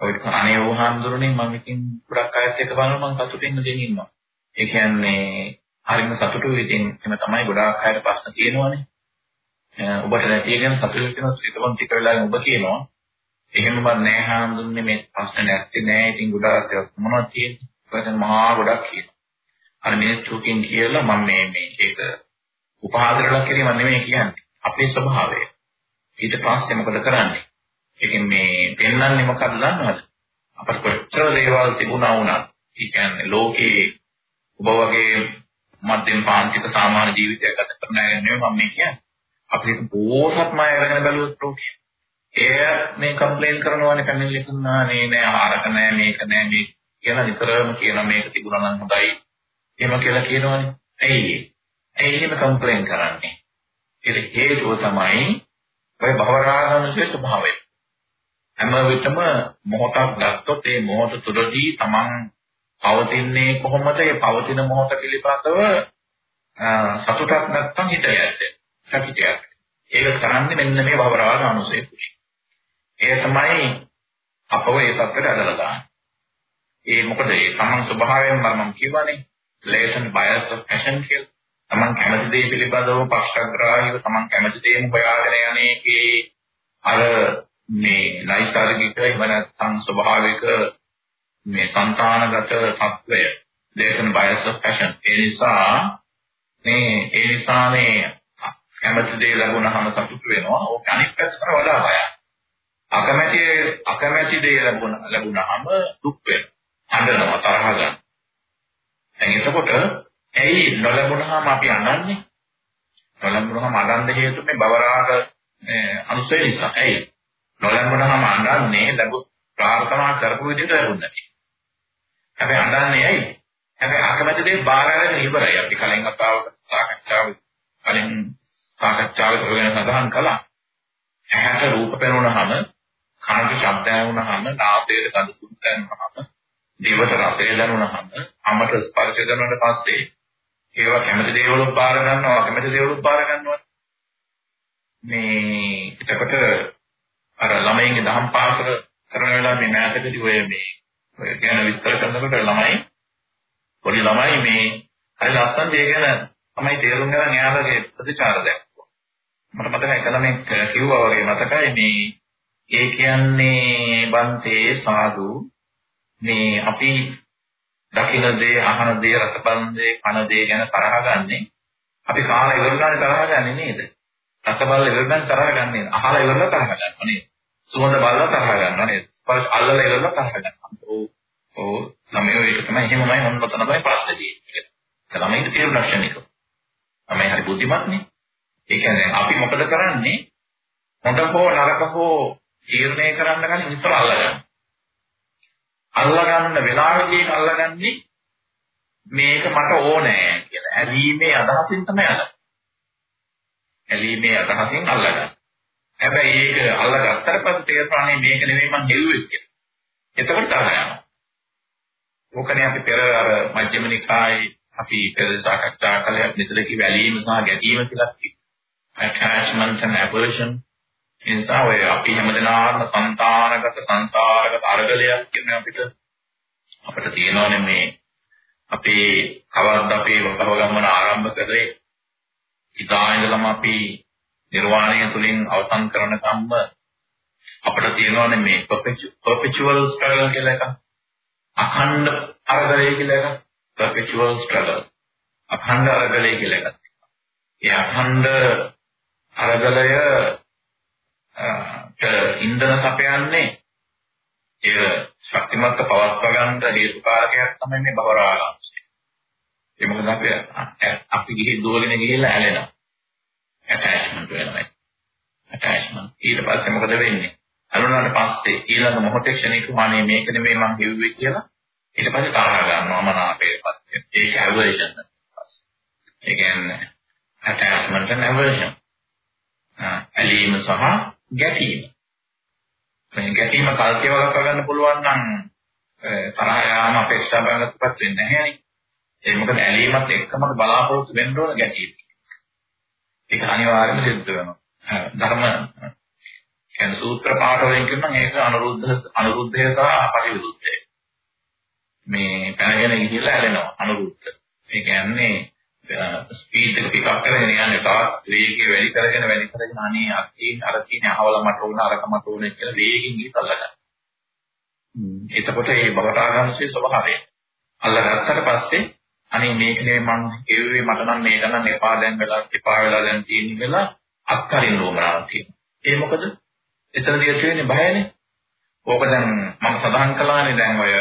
ඔය අනේ වහාන්දුරනේ මම ඉතින් ගොඩක් අයත් එක්ක බලනවා මම සතුටින් දෙන්න ඉන්නවා. ඒ කියන්නේ හරිම සතුටුයි ඉතින් එහෙම තමයි ගොඩාක් අයට ප්‍රශ්න තියෙනවානේ. ඔබට නැති එකෙන් සතුටු වෙන ඒකම ටික වෙලාවකින් ඔබ කියනවා. එහෙම බෑ නෑ හාමුදුරනේ මේ ප්‍රශ්න නැත්තේ නෑ ඉතින් ගොඩාක් මොනවද තියෙන්නේ? ඒකෙන් මහා ගොඩක් කියනවා. අර මිනිස්සුකින් කියලා මම මේ මේ ඒක උපහාදරණක් කිරීම නෙමෙයි කියන්නේ. අපේ ස්වභාවය. ඊට පස්සේ මොකද කරන්නේ? ඒකෙන් මේ පෙන්වන්නේ මොකක්ද දන්නවද? අපට කොච්චර දේවල් තිබුණා වුණා. ඒ කියන්නේ ලෝකේ ඔබ වගේ මධ්‍යම පාන්තික සාමාන්‍ය ජීවිතයක් ගත කරන අය නෙමෙයි මම මේ කියන්නේ. අපි බෝසත්මය අරගෙන බැලුවොත් ලෝකේ. එය මේ කම්ප්ලේන් කරනවානේ පැමිණිලි කරනවා නේ නෑ ආරක නෑ මේක නෑ මේ කියලා නිතරම කියන මේක තිබුණා නම් හොඳයි. එහෙම කියලා කියනවනේ. ඇයි ඇයි එහෙම කම්ප්ලේන් කරන්නේ? ඒක හේතුව තමයි ඔය භවරාගනුසේ ස්වභාවය. හැම විටම මොහොතක් ගත්තොත් ඒ මොහොත තුළදී Taman පවතින්නේ කොහොමද? ඒ පවතින මොහොත පිළිබඳව සතුටක් නැත්නම් හිත යැද්ද. සතුටයක්. ඒක කරන්නේ මෙන්න මේ භවරාගනුසේ කුෂි. ඒ තමයි අපව ඒ තත්ත්වයට ඇදලා දාන්නේ. ඒ මොකද ඒ තමන් ස්වභාවයෙන්ම මම කියවනේ ලේසන් බයස් ඔෆ් ෆැෂන් කියලා. තමන් කැමති දේ පිළිබඳව පක්ෂග්‍රාහීව තමන් කැමති දේම හොයාගෙන යන්නේකේ අර මේ නයිසાર્ගික එහෙම නැත්නම් ස්වභාවික මේ సంతానගත తত্ত্বය ලේසන් බයස් ඔෆ් ෆැෂන්. ඒ නිසා මේ ඒ නිසා මේ කැමති දේ ලැබුණාම සතුටු වෙනවා. ඕක අනිත් පැත්තට වඩා බයයි. අකමැති අකමැති දේ ලැබුණ ලැබුණාම දුක් වෙනවා. හඬනවා තරහ ගන්න දැන් එතකොට ඇයි නොලැබුණාම අපි අනන්නේ? නොලැබුණාම අනන්න හේතු මේ බවරාග අනුසය නිසා. ඇයි? නොලැබුණාම අනන්නේ ලැබු ප්‍රාර්ථනා කරපු විදිහට ලැබුණා. හැබැයි අනන්නේ ඇයි? හැබැයි අකමැති දේ බාර අරගෙන ඉවරයි. අපි කලින් කතාවක සාකච්ඡාව කලින් සාකච්ඡාවේ ප්‍රවේණ සඳහන් කළා. ඇහැට රූප පෙනුනහම, කනට ශබ්ද ඇහුනහම, නාසයට ගඳ සුවඳ දැනුනහම, දිවට රසය දැනුනහම, අමත ස්පර්ශ දැනුනට පස්සේ ඒවා කැමති දේවලුත් බාර ගන්නවා කැමති දේවලුත් බාර ගන්නවා. මේ එතකොට අර ළමයින්ගේ දහම් පාසල කරන වෙලාව මේ මෑතකදී ඔය මේ ඔය ගැන විස්තර කරනකොට ළමයි පොඩි ළමයි මේ හරි ලස්සනට ඒ ගැන තමයි තේරුම් ගන්න එයාලගේ ප්‍රතිචාර දැක්වුවා. මට මතකයි කලමෙන් කිව්වා වගේ මතකයි මේ ඒ කියන්නේ බන්තේ සාදු මේ අපි දකින දේ, අහන දේ, රස බලන දේ, කන දේ ගැන තරහ ගන්නෙ. අපි කාලා ඉවරලානේ තරහ ගන්නෙ නේද? රස බලලා ඉවරලා තරහ ගන්නෙ. අහලා ඉවරලා තරහ ගන්නවා නේද? සුවඳ බලලා තරහ ගන්නවා නේද? ස්පර්ශ අල්ලලා ඉවරලා තරහ ගන්නවා. ඕ ඕ ළමයි ඒක තමයි එහෙමමයි මොන ඔතන තමයි ප්‍රශ්නේ තියෙන්නේ. ළමයිට තියෙන ලක්ෂණික. ළමයි හරි බුද්ධිමත්නේ. ඒ කියන්නේ අපි මොකද කරන්නේ? හොඳ හෝ නරක හෝ තීරණය කරන්න කලින් ඉස්සර අල්ලගන්න. අල්ලගන්න වෙලාවෙදී අල්ලගන්නේ මේක මට ඕනෑ කියලා. ඇලීමේ අදහසින් තමයි අල්ලන්නේ. ඇලීමේ අදහසින් අල්ලගන්න. හැබැයි ඒක අල්ලගත්තට පස්සේ තේරෙන්නේ මේක නෙමෙයි මං හෙව්වේ කියලා. එතකොට තරහ යනවා. ඕකනේ අපි පෙර අර මජ්ක්‍ධිම නිකායේ අපි පෙර සාකච්ඡා කළේ මෙතන කි වැලීම සහ ගැටීම කියලා කිව්වා. attachment and aversion ඒ නිසා ඔය අපි හැමදෙනාම సంతානගත සංසාරගත අරගලයක් කියන අපිට අපිට තියෙනවානේ මේ අපේ කවද්ද අපේ වගමන ආරම්භ කරේ. ඉදා ඉඳලම අපි නිර්වාණය තුලින් අවසන් කරන කම්ම අපිට තියෙනවානේ මේ perpetual struggle කියලා එකක්. අඛණ්ඩ අරගලය කියලා එකක්. perpetual struggle. අඛණ්ඩ අරගලය කියලා එකක්. ඒ අඛණ්ඩ අරගලය ඉන්ධන සපයන්නේ ඒ ශක්තිමත් පවස්ව ගන්න හේතුකාරකයක් තමයි මේ බවරාගාංශය. ඒ මොකද අපි අපි ගිහින් දුවගෙන ගිහිල්ලා ඇලෙනවා. ඇටැච්මන්ට් වෙනවා. ඇටැච්මන්ට්. ඊට පස්සේ මොකද වෙන්නේ? ඇලුනාට පස්සේ ඊළඟ මොහොතේ ක්ෂණික මානේ මේක නෙමෙයි මං කිව්වේ කියලා ඊට පස්සේ තරහ ගන්නවා මනාපේපත්. ඒක ඇවර්ෂන්. ඒ කියන්නේ attachment and aversion. ඇලීම සහ ගැටීම. මේ ගැටීම කල්තිය වලක්ව ගන්න පුළුවන් නම් තරහ යාම අපේක්ෂා බංගත්පත් වෙන්නේ නැහැ නේ. ඒ මොකද ඇලීමත් එක්කම බලාපොරොත්තු වෙන්න ඕන ගැටීම. ඒක අනිවාර්යයෙන්ම සිද්ධ වෙනවා. ධර්ම කියන්නේ සූත්‍ර පාඨ වලින් කියනවා ඒක අනුරුද්ධ අනුරුද්ධය සහ පරිවිරුද්ධය. මේ පැනගෙන ගිහිල්ලා ඇලෙනවා අනුරුද්ධ. ඒ කියන්නේ ස්පීඩ් එක අප් කරගෙන යන්නේ තවත් වේගය වැඩි කරගෙන වැඩි කරගෙන අනේ අක්කේ අර තියෙන අහවල මට උන අරක මට උන කියලා වේගෙන් ගිහලා ගන්න. එතකොට මේ බවටාගංශයේ ස්වභාවය අල්ලගත්තට පස්සේ අනේ මේක නෙමෙයි මං කිව්වේ මට නම් මේක නම් එපා දැන් වෙලා එපා වෙලා දැන් තියෙන කියලා අත්හරින්න ඕමනාවක් තියෙනවා. ඒ මොකද? එතනදී තියෙන්නේ බයනේ. ඕක දැන් මම සඳහන් කළානේ දැන් ඔය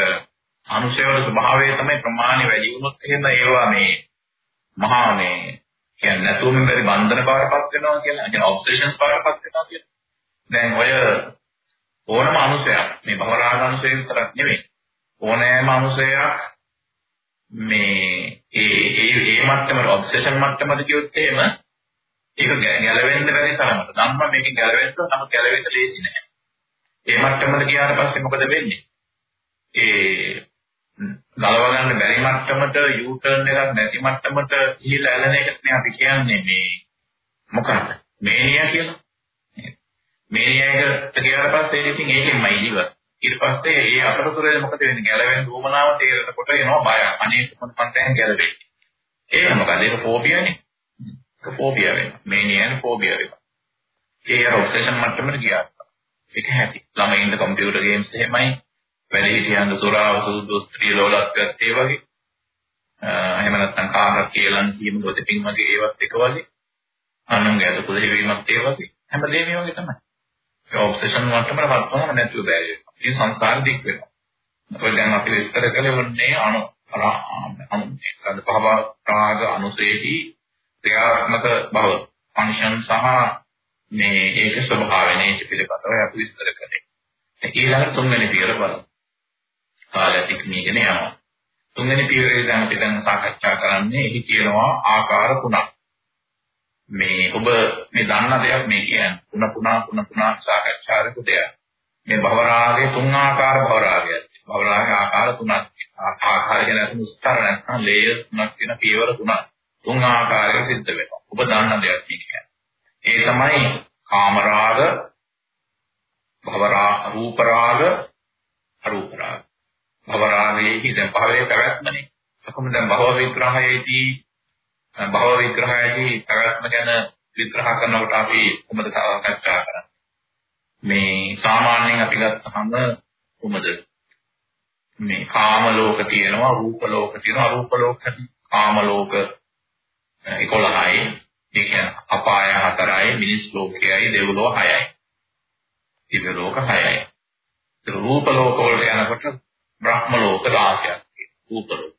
අනුශේවල ස්වභාවය තමයි ප්‍රමාණය වැඩි වුණොත් එහෙම ඒවා මේ මහා මේ කියන්නේ නැතුවම බැරි බන්ධන බවටපත් වෙනවා කියලා. කියන්නේ ඔබ්සෙෂන්ස් බවටපත් වෙනවා කියලා. දැන් ඔය ඕනම අනුසයක් මේ භවරාග අනුසය විතරක් නෙවෙයි. ඕනෑම අනුසයක් මේ ඒ ඒ ඒ මට්ටමේ ඔබ්සෙෂන් මට්ටමද කියොත් එහෙම ඒක ගැලවෙන්න බැරි තරමට. ධම්ම මේකෙන් ගැලවෙන්න නම් ගැලවෙන්න ලේසි නෑ. ඒ මට්ටමට ගියාට පස්සේ මොකද වෙන්නේ? ඒ ගලව ගන්න බැරි මට්ටමට U turn එකක් නැති මට්ටමට ගිහිල්ලා ඇලෙන එකට නේ අපි කියන්නේ මේ මොකක්ද මේනියා කියලා. මේනියා එකට ගියාට පස්සේ ඉතින් ඒකෙන්මයි ඉවත්. ඊට පස්සේ ඒ අතරතුරේ මොකද වෙන්නේ? ගැලවෙන දුවමනාව තේරෙනකොට එනවා බය. අනේ කොහොමද මන්ටෙන් ගැලවෙන්නේ? ඒක මොකද? ඒක ෆෝබියානේ. ඒක ෆෝබියා වෙනවා. මේනියානේ ෆෝබියා වෙනවා. ඒ අර ඔබ්සෙෂන් මට්ටමට ගියා. ඒක හැටි. ළමයින්ද කම්පියුටර් ගේම්ස් එහෙමයි වැඩිහිටියන් සුරාව සුදු ස්ත්‍රී ලෝලත්වයක් ඒ වගේ. එහෙම නැත්නම් කාමර කියලන් කියමු ගොතපින් වගේ ඒවත් එක වගේ. අනුන්ගේ අත කුලෙවීමක් ඒ වගේ. හැමදේම මේ වගේ තමයි. ඒ ඔබ්සෙෂන් වලටම වත්වම නැතුව බෑ. ඒ සංස්කාර දික් වෙනවා. මොකද දැන් අපි විස්තර කළේ වන්නේ අනු අනු කන්ද පහව රාග අනුසේහි ක්‍රියාත්මක බව. ෆන්ක්ෂන් සහ මේ ඒක ස්වභාවය නේද පිළිබඳව අපි විස්තර කළේ ඊළඟ තුන්වෙනි පියවර බලමු. කාලයක් ඉක්මීගෙන යනවා. තුන්වෙනි පියවරේ දැන් අපි දැන් සාකච්ඡා කරන්නේ එහි කියනවා ආකාර තුනක්. මේ ඔබ මේ දන්න දෙයක් මේ කියන්නේ පුන පුනා පුන පුනා සාකච්ඡා කරපු දෙයක්. මේ භවරාගයේ තුන් ආකාර භවරාගයක්. භවරාගයේ ආකාර තුනක්. ආකාර කියන අතන උස්තර නැත්නම් ලේයර් තුනක් වෙන පියවර තුනක්. තුන් ආකාරයක සිද්ධ වෙනවා. ඔබ දන්න දෙයක් කියන්නේ. ඒ තමයි කාමරාග, භවරා රූපරාග, අරූපරාග. භවරාගයේහි දැන් භවයේ පැවැත්මනේ. කොහොමද දැන් භව විග්‍රහයේදී භව විග්‍රහයේදී පැවැත්ම ගැන විග්‍රහ කරනකොට අපි කොහොමද සාකච්ඡා කරන්නේ? මේ සාමාන්‍යයෙන් අපි ගත්තහම කොහොමද? මේ කාම ලෝක තියෙනවා රූප ලෝක තියෙනවා. රූප ලෝක කාම ලෝක 11යි ඒ කියන්නේ අපාය 4යි මිනිස් ලෝකයයි දෙව්ලොව 6යි දිව්‍ය ලෝක 6යි රූප ලෝක වලට යනකොට බ්‍රහ්ම ලෝක 16ක් තියෙනවා. රූප ලෝක.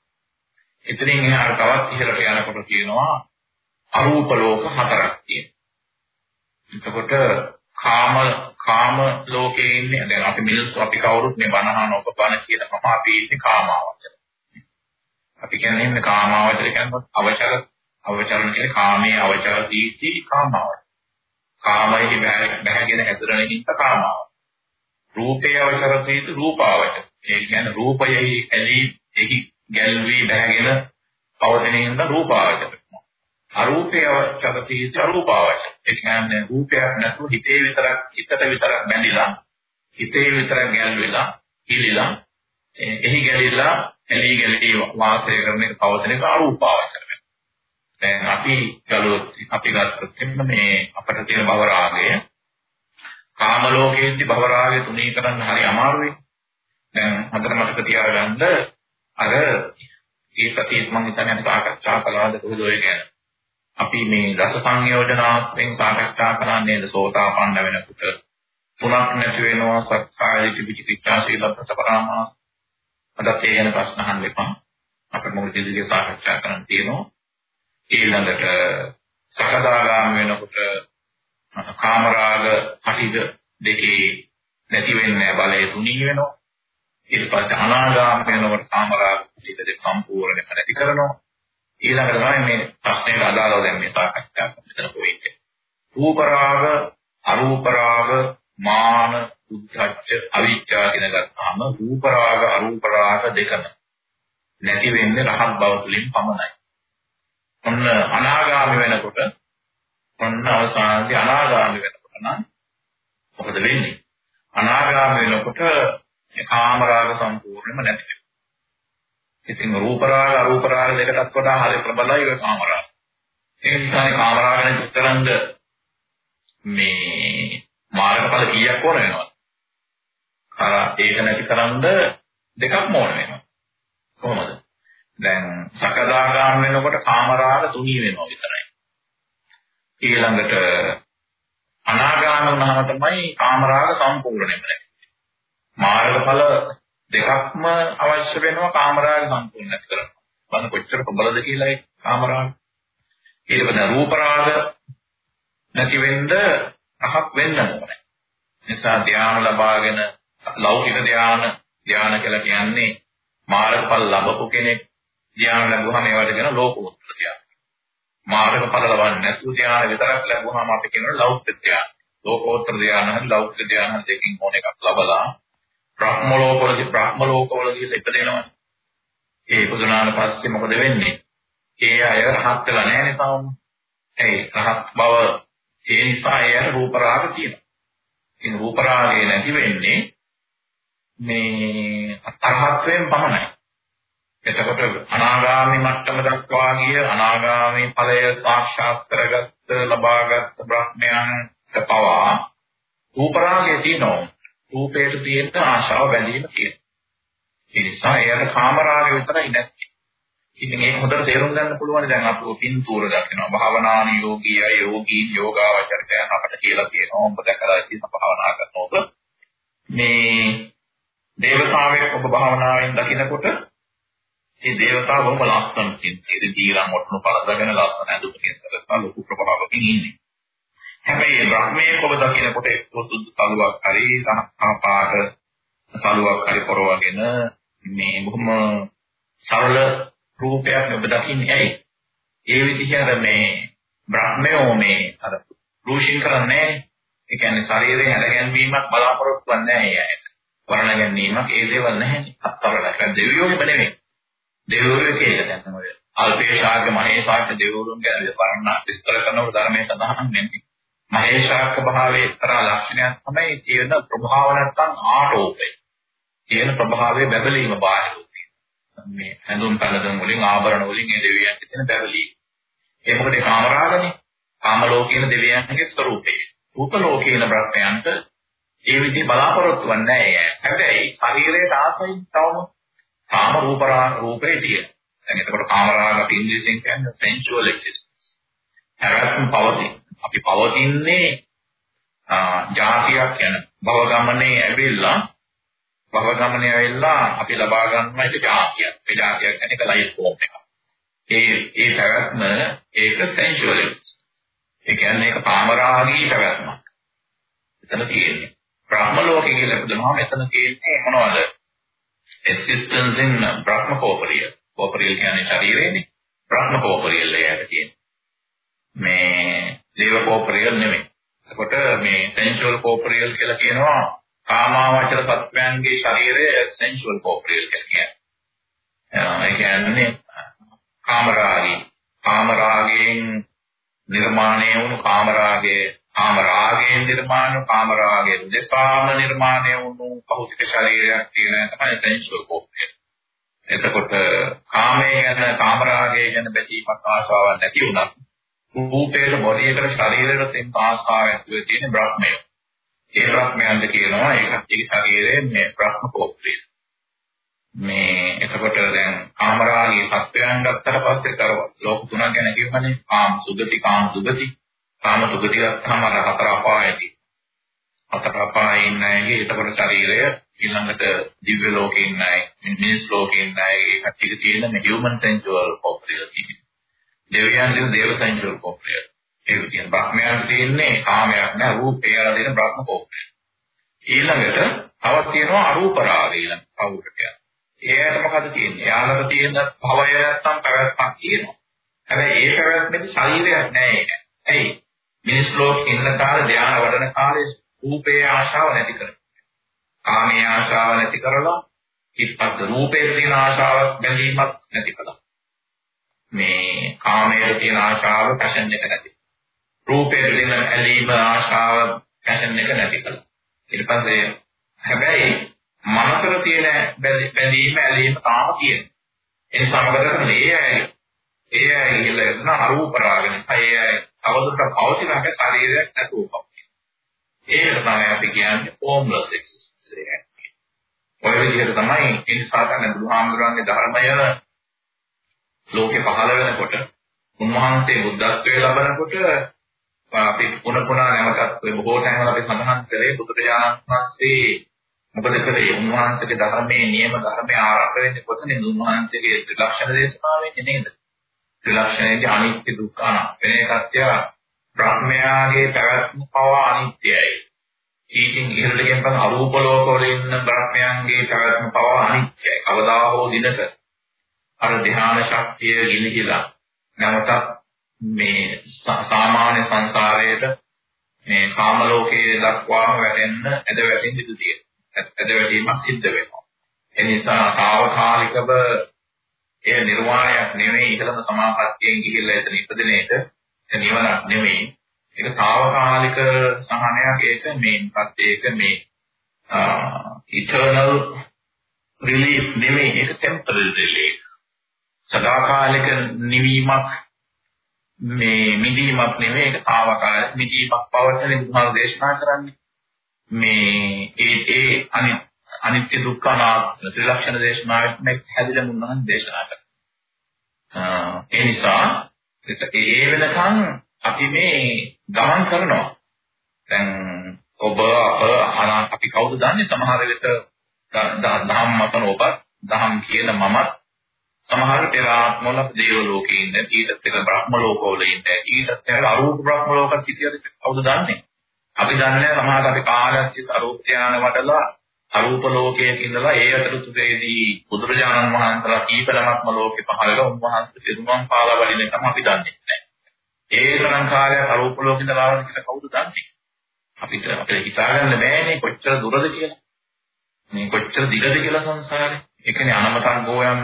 එතනින් එහාට තවත් ඉහළට යනකොට තියෙනවා අරූප ලෝක හතරක් තියෙනවා. එතකොට කාම කාම ලෝකේ ඉන්නේ දැන් අපි මිනිස්සු අපි කවුරුත් මේ බණහන ඔබබන කියනකම අපි ඉන්නේ කාමාවචර. අපි කියන්නේ මේ කාමාවචර කියන්නේ අවචර අවචරණ කියන්නේ කාමයේ අවචර දීති කාමාවචර. කාමයේ බැහැගෙන හැදෙන හිත කාමාවචර. රූපේ අවචර දීති රූපාවචර. ඒ කියන්නේ රූපයෙහි ඇලී එහි ගැල්වි බැහැගෙන පවතින හිඳ රූපාවචර. අරූපය චරති අරූපාවචර. ඒ කියන්නේ රූපයක් නැතුව හිතේ විතරක් හිතට විතරක් බැඳිලා හිතේ විතරක් ගැල්විලා හිලිලා එහි ගැලිලා ඇලී ගැලී වාසය කරන එක පවතින එක අරූපාවචර වෙනවා. දැන් අපි ගලුවොත් අපි ගත්තොත් මේ අපිට තියෙන භව රාගය කාම ලෝකයේදී භව රාගය තුනී කරන්න හරි අමාරුයි. දැන් හතර මතක තියාගන්න අර ඒ සතියේ මම හිතන්නේ සාකච්ඡා කළාද කොහොමද ඔය ගැන. අපි මේ දස සංයෝජනාස්යෙන් සාකච්ඡා කරන්නේද සෝතාපන්න වෙනකොට තුනක් නැති වෙනවා සක්කාය විචිකිච්ඡා සීලබ්බත පරාමාස. අදත් ඒ ගැන ප්‍රශ්න අහන්න එපා. අපිට මොකද ඉදිරියේ සාකච්ඡා කරන්න තියෙනවා. ඊළඟට සකදාගාම වෙනකොට කාමරාග පටිද දෙකේ නැති වෙන්නේ බලය තුනී වෙනවා. ඊට පස්සේ අනාගාම වෙනකොට කාමරාග පටිද දෙක සම්පූර්ණයෙන්ම නැති කරනවා. ඊළඟට තමයි මේ ප්‍රශ්නයට අදාළව දැන් මේ සාකච්ඡා මෙතන පොයින්ට් එක. රූප රාග, අරූප රාග, මාන, උද්ධච්ච, අවිච්ඡා කියන ගත්තාම රූප රාග, අරූප රාග දෙකම නැති වෙන්නේ රහත් බව තුළින් පමණයි. ඔන්න අනාගාමී වෙනකොට ඔන්න අවසානයේ අනාගාමී වෙනකොට නම් මොකද වෙන්නේ? අනාගාමී වෙනකොට කාමරාග සම්පූර්ණයෙන්ම නැති වෙනවා. ඉතින් රූප රාග අරූප රාග දෙකටත් වඩා හරි ප්‍රබලයි ඔය කාමරාග. ඒ නිසා කාමරාග නැති කරන්ද මේ මාර්ගඵල කීයක් ඕන වෙනවද? අර ඒක නැති කරන්ද දෙකක්ම ඕන වෙනවා. කොහොමද? දැන් සකදාගාම වෙනකොට කාමරාග තුනී වෙනවා විතරයි. ඊළඟට අනාගාම වුණාම තමයි කාමරාග සම්පූර්ණයෙන්ම නැති. මාර්ගඵල දෙකක්ම අවශ්‍ය වෙනවා කාමරාග සම්පූර්ණ නැති කරන්න. බලන්න කොච්චර ප්‍රබලද කියලා ඒ කාමරාග. ඊට පස්සේ රූප රාග නැති වෙන්න අහක් වෙන්න ඕනේ. නිසා ධ්‍යාන ලබාගෙන ලෞකික ධ්‍යාන ධ්‍යාන කියලා කියන්නේ මාර්ගඵල ලැබපු කෙනෙක් ධ්‍යාන ලැබුවාම ඒවට කියන ලෝකෝත්තර ධ්‍යාන. මාර්ගඵල ලබන්නේ නැතුව ධ්‍යාන විතරක් ලැබුවාම අපි කියනවා ලෞකික ධ්‍යාන. ලෝකෝත්තර ධ්‍යාන හරි ලෞකික ධ්‍යාන දෙකකින් ඕන එකක් ලබලා බ්‍රහ්ම ලෝකවලදී බ්‍රහ්ම ලෝකවලදී ඉපදෙනවා. ඒ ඉපදුනාට පස්සේ මොකද වෙන්නේ? ඒ අය රහත් වෙලා නැහැ නේ තාම. ඒ රහත් බව ඒ නිසා ඒ රූප රාග තියෙනවා. ඉතින් රූප රාගය නැති වෙන්නේ මේ අරහත්යෙන් පමණයි. එතකොට අනාගාමී මට්ටම දක්වා ගිය අනාගාමී ඵලය සාක්ෂාත් කරගත්ත ලබාගත් බ්‍රහ්මයන්ට පවා රූප රාගය තියෙනවා. රූපයට තියෙන ආශාව බැඳීම තියෙනවා. ඒ නිසා එයාට කාම රාගය විතරයි නැත්තේ. ඉතින් ඒක හොඳට තේරුම් ගන්න පුළුවන් දැන් අපෝ පින්තූර දකිනවා භාවනානි යෝගී අය යෝගී යෝගාවචරකයන් අපට කියලා කියනවා ඔබ දැකලා ඉතින් භාවනා කරනකොට මේ දේවතාවෙක් ඔබ භාවනාවෙන් දකිනකොට මේ දේවතාව බොහොම ලස්සන ඉතින් දීලා මොට්ටු පළදගෙන ලස්සන ඇඳුමකින් සරසන ලොකු ප්‍රභාවකින් ඉන්නේ හැබැයි බ්‍රහ්මයේ ඔබ දකිනකොට එක්ක සුදු සලුවක් හරි ආපාට සලුවක් හරි පොරවගෙන මේ බොහොම සරල රූපයක් ඔබ දකින්නේ ඇයි? ඒ විදිහට මේ බ්‍රහ්මයෝ මේ අර රූෂින් කරන්නේ ඒ කියන්නේ ශරීරයේ හැදගැන්වීමක් බලාපොරොත්තු වෙන්නේ නැහැ අය. වර්ණ ගැනීමක් ඒ දේවල් නැහැ. අත්තරල. ඒක දෙවියෝ හැම නෙමෙයි. දෙවියෝ කියලා දැන් තමයි. අල්පේශාග මහේශාග දෙවිවරුන් ගැන වර්ණ විස්තර කරනකොට ධර්මයේ සඳහන් වෙන්නේ. මහේශාග භාවයේ එක්තරා ලක්ෂණයක් තමයි තියෙන ප්‍රභාව නැත්නම් ආටෝපය. තියෙන ප්‍රභාවයේ බබලීම බාහිර මේ හැඳුම් පැළඳුම් වලින් ආභරණ වලින් ඒ දෙවියන්ට තියෙන බැවලී. ඒ මොකද කාමරාගනේ. කාම ලෝකයේ දෙවියන්ගේ ස්වરૂපය. රූප ලෝකයේ බ්‍රහ්මයන්ට ඒ විදිහ බලාපොරොත්තු වෙන්නේ නැහැ. හැබැයි ශරීරයට ආසයි තවම කාම රූපරා රූපේ තියෙන. දැන් එතකොට කාමරාග පින්දිසෙන් කියන්නේ sensual existence. හැරත්ම පවතින. අපි පවතින්නේ ජාතියක් යන භව ගමනේ ඇවිල්ලා භව ගමනේ ඇවිල්ලා අපි ලබා ගන්න එක જાතියක්. ඒ જાතියක් කියන්නේ එක ලයිෆ් ෆෝම් එකක්. ඒ ඒ පැවැත්ම ඒක සෙන්ෂුවලිස්ට්. ඒ කියන්නේ ඒක කාමරාගී පැවැත්මක්. එතන තියෙන්නේ. බ්‍රහ්ම ලෝකේ කියලා පුදුනවා මෙතන තියෙන්නේ මොනවද? existence in බ්‍රහ්ම කෝපරිය. කෝපරිය කියන්නේ ශරීරයනේ. බ්‍රහ්ම කෝපරිය ලයට තියෙන්නේ. මේ දේව කෝපරිය නෙමෙයි. එතකොට මේ සෙන්ෂුවල් කෝපරියල් කියලා කියනවා කාමාවචර සත්වයන්ගේ ශරීරය sensual corporeal කියලා කියනවා. ඒ කියන්නේ කාමරාගී කාමරාගයෙන් නිර්මාණය වුණු කාමරාගයේ කාමරාගයෙන් නිර්මාණය කාමරාගයේ දෙපාම නිර්මාණය වුණු භෞතික ශරීරයක් කියන තමයි sensual corporeal. එතකොට කාමයේ ගැන කාමරාගයේ ගැන බැඳීමක් ආශාවක් නැති වුණත් රූපයට බොඩියකට ශරීරයට තියෙන ආශාවක් ඇතුලේ තියෙන බ්‍රහ්මය. ඒ බ්‍රහ්මයන්ට කියනවා ඒකත් ඒ ශරීරයේ මේ බ්‍රහ්ම කෝප්‍රිය. මේ එතකොට දැන් කාමරාගී සත්වයන් ගත්තට පස්සේ කර ලෝක තුනක් ගැන කියවනේ කාම සුගති කාම සුගති කාම සුගති ගත්තාම අර හතර අපායදී. හතර අපායේ ඉන්න අයගේ එතකොට ශරීරය ඊළඟට දිව්‍ය ලෝකේ ඉන්න අය මිනිස් ලෝකේ ඉන්න අය ඒ කට්ටිය තියෙන මේ human sensual corporeal කියන්නේ දෙවියන්ගේ දේව sensual corporeal ඒක කියන බ්‍රහ්මයන්ට තියෙන්නේ කාමයක් නෑ රූපය දෙන බ්‍රහ්ම corporeal ඊළඟට තවත් තියෙනවා අරූප රාගය ඊළඟ කවුරට යන එයාට මොකද තියෙන්නේ? එයාලට තියෙන භවය නැත්තම් පැවැත්මක් තියෙනවා. හැබැයි ඒ පැවැත්මේ ශරීරයක් නැහැ. ඇයි? මිනිස් ලෝක ඉන්න කාලේ ධානය වඩන කාලේ රූපේ ආශාව නැති කරනවා. කාමයේ ආශාව නැති කරලා ඉස්පස්ස රූපේ තියෙන ආශාව බැඳීමක් නැති කළා. මේ කාමයේ තියෙන ආශාව පැෂන් එක නැති. රූපේ තියෙන ඇලීම ආශාව පැෂන් එක නැති කළා. ඊට පස්සේ හැබැයි මනසට තියෙන බැඳීම ඇලීම තාම තියෙනවා. ඒ නිසා මොකද කරන්නේ? ඒ අය ඒ අය ගිහලා යන අරූප රාගනේ. ඒ අය අවදුරට පවතින අපේ ශරීරයක් නැතුව පවතින. ඒක තමයි අපි කියන්නේ formless existence. ඔය විදිහට තමයි ඒ නිසා තමයි බුදුහාමුදුරන්ගේ ධර්මය ලෝකේ පහළ වෙනකොට උන්වහන්සේ බුද්ධත්වයේ ලබනකොට අපි පුන පුනා නැවතත් බොහෝ තැන්වල අපි සඳහන් කරේ බුදුරජාණන් වහන්සේ මොකද කලේ උන්වහන්සේගේ ධර්මයේ නියම ධර්මයේ ආරම්භ වෙන්නේ කොතනින්ද? උන්වහන්සේගේ ත්‍රිලක්ෂණ දේශනාව වෙන්නේ නේද? ත්‍රිලක්ෂණයේ අනිත්‍ය දුක්ඛ අනාත්ම. වෙන එකත්‍ය බ්‍රහ්මයාගේ පැවැත්ම පවා අනිත්‍යයි. ඊටින් ඉහළට ගෙනපන් අරූප ලෝකවල ඉන්න බ්‍රහ්මයන්ගේ පැවැත්ම පවා අනිත්‍යයි. කවදා හෝ දිනක අර ධ්‍යාන ශක්තිය ගිලිහිලා නැවතත් මේ සාමාන්‍ය සංසාරයේද මේ කාම ලෝකයේ දක්වාම වැටෙන්න ඇද වැටෙන්න ඉඩ තියෙනවා ඇදවැටීමක් සිද්ධ වෙනවා. ඒ නිසා తాවකාලිකව ඒ නිර්වාණයක් නෙවෙයි ඊළඟ සමාපත්තියෙන් ගිහිල්ලා එතන ඉපදෙන එක නිවනක් නෙවෙයි. ඒක తాවකාලික සහනයක් ඒක මේ මොකක්ද ඒක මේ eternal relief නෙවෙයි ඒක temporary relief. සදාකාලික නිවීමක් මේ මිදීමක් නෙවෙයි ඒක తాවකාලික මිදීමක් පවතන බුදුහාම දේශනා කරන්නේ. මේ ඒ ඒ අනිත් අනිත්‍ය දුක්ඛ අනාත්ම ත්‍රිලක්ෂණ දේශනාවෙත් මේ හැදිලා මුන්නහන් දේශනා කරා. ඒ නිසා ඒ වෙනකන් අපි මේ ගමන් කරනවා. දැන් ඔබ අප අපි කවුද දන්නේ සමහර විට දහම් මතන ඔබ දහම් කියන මමත් සමහර පෙර ආත්මවල දේව ලෝකේ ඉන්න ඊටත් පෙර බ්‍රහ්ම ලෝකවල ඉන්න ඊටත් පෙර අරූප බ්‍රහ්ම ලෝක සිටියද කවුද දන්නේ අපි දන්නේ සමහර අපි කාලයක් අරූප්‍යාන වඩලා අරූප ලෝකයේ ඉඳලා ඒ අතරතුරේදී බුදුරජාණන් වහන්සේලා කීපලමත්ම ලෝකෙ පහළලා උන්වහන්සේ පිරුණම් පාලා වඩින එකම අපි දන්නේ නැහැ. ඒ තරම් කාලයක් අරූප ලෝකෙ ඉඳලා ආවද කියලා කවුද දන්නේ? අපිට අපිට හිතාගන්න බෑනේ කොච්චර දුරද කියලා. මේ කොච්චර දිගද කියලා සංසාරේ. ඒ කියන්නේ අනමතං ගෝයම්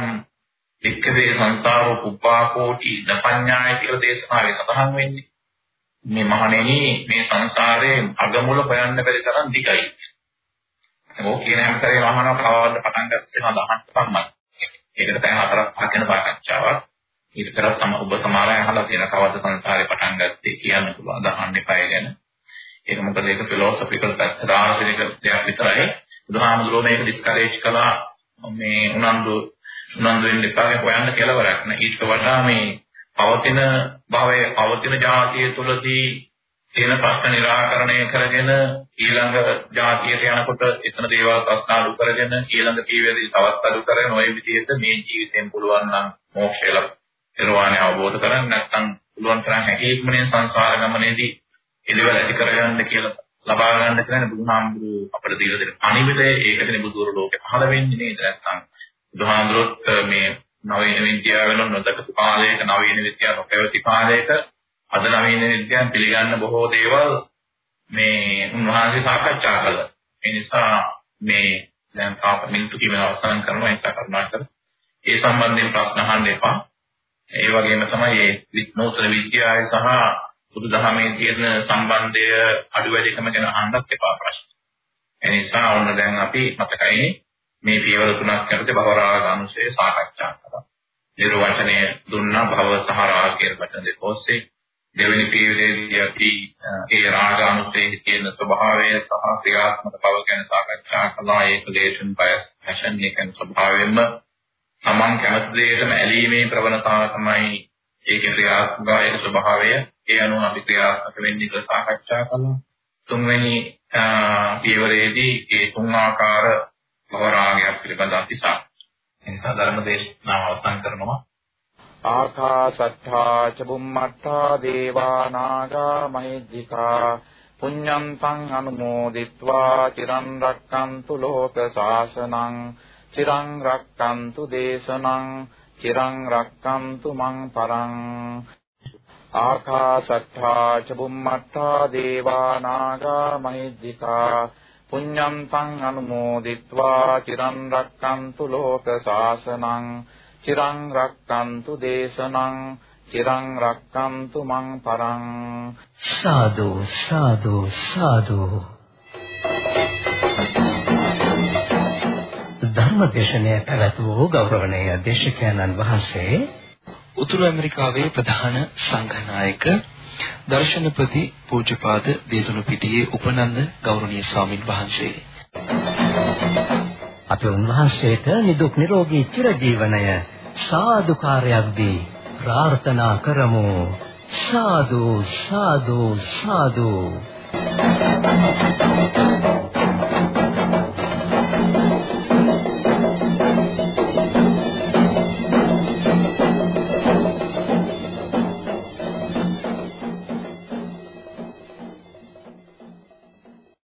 එක්කවේ සංසාරෝ පුබ්බා කෝටි දපඤ්ඤාය කියලා දේශනාවේ සඳහන් වෙන්නේ. මේ මහණෙනි මේ සංසාරයේ අගමුල හොයන්න බැරි තරම් දිගයි. ඕක කියන හැම සැරේම අහනවා කවවද පටන් ගත්තේ හදහන්න තමයි. ඒකට දැන් හතරක් පහක් වෙන සාකච්ඡාවක්. ඊට පෙර තම ඔබ සමාරය අහලා තියෙන කවවද සංසාරේ පටන් ගත්තේ කියන්න පුළුවන් අහන්න එපා ගැන. ඒක මොකද ඒක ෆිලොසොෆිකල් පැත්ත දාර්ශනික දෙයක් විතරයි. බුදුහාමුදුරුවෝ මේක ඩිස්කරේජ් කළා මේ උනන්දු සුනන්දු වෙන්න එපා හොයන්න කෙලවරක් නෑ. ඊට වඩා මේ පවතින භවයේ පවතින જાතිය තුළදී තියෙන ප්‍රශ්න निराකරණය කරගෙන ඊළඟ જાතියට යනකොට එතන දේවල් ප්‍රශ්න අඩු කරගෙන ඊළඟ පීවැදී තවත් අඩු කරගෙන ওই විදිහට මේ ජීවිතයෙන් පුළුවන් නම් මොක්ෂය ලබනවානේ අවබෝධ කරගන්න. නැත්නම් පුළුවන් තරම් හැකීමනේ සංසාර ගමනේදී ඉලෙවල් ඇති කරගන්න කියලා ලබා ගන්න කියන්නේ බුදුහාමුදුරුවෝ අපිට දීලා දෙන අනිවිතේ ඒකටනේ බුදුර ලෝකේ පහළ වෙන්නේ නේද? නැත්නම් බුදුහාමුදුරුත් මේ නවීන විද්‍යාවල නොදකපු කාලයක නවීන විද්‍යාව නොපැවති කාලයක අද නවීන විද්‍යාවෙන් පිළිගන්න බොහෝ දේවල් මේ උන්වහන්සේ සාකච්ඡා කළා. ඒ නිසා මේ දැන් තාප මිනිත්තු කිම අවසන් කරනවා ඒක කරුණාකර ඒ සම්බන්ධයෙන් ප්‍රශ්න අහන්න එපා. ඒ වගේම තමයි මේ නූතන විද්‍යාවයි සහ බුදුදහමේ තියෙන සම්බන්ධය අඩු වැඩිකම ගැන අහන්නත් එපා ප්‍රශ්න. ඒ නිසා ඔන්න දැන් අපි මතකයි මේ පියවර තුනක් යටතේ භව රාග අනුසය සාකච්ඡා කරා. නිර්වචනය දුන්නා භව සහ රාග කියන වචන දෙක ඔස්සේ දෙවෙනි පියවරේදී අපි ඒ රාග අනුසයේ තියෙන ස්වභාවය සහ ක්‍රියාත්මක බව ගැන සාකච්ඡා කළා. ඒක ලේෂන් බයස් පැෂන් එක කියන්නේ ස්වභාවයෙන්ම තමන් කැමති දෙයකටම ඇලීමේ ප්‍රවණතාව තමයි ඒකේ ක්‍රියාත්මකයේ ස්වභාවය. ඒ අනුව අපි ක්‍රියාත්මක වෙන්නේ කියලා සාකච්ඡා කළා. තුන්වෙනි පියවරේදී ඒ තුන් ආකාර භව රාගයක් පිළිබඳ අතිසා. එනිසා ධර්ම දේශනාව අවසන් කරනවා. ආකාසට්ඨා ච බුම්මට්ඨා දේවා නාග මහිද්దికා පුඤ්ඤන්තං අනුමෝදිත්වා චිරන් රක්칸තු ලෝක සාසනං චිරන් රක්칸තු දේශනං චිරන් රක්칸තු මං පරං. ආකාසට්ඨා ච බුම්මට්ඨා දේවා නාග මහිද්దికා පුඤ්ඤන්තං අනුමෝදිත්වා චිරන් රක්칸තු ලෝක සාසනං චිරන් රක්칸තු දේශනං චිරන් රක්칸තු මං පරං සාදු සාදු සාදු ධර්මදේශනය පැවැත්වූ ගෞරවනීය දේශකයන්න් වහන්සේ උතුරු ඇමරිකාවේ ප්‍රධාන සංඝනායක දර්ශනපති පූජ්‍යපාද දේතුණු පිටියේ උපනන්ද ගෞරවනීය ස්වාමින් වහන්සේ අපි උන්වහන්සේට නිදුක් නිරෝගී චිරජීවනය සාදුකාරයක් දී ප්‍රාර්ථනා කරමු සාදු සාදු සාදු Thank you.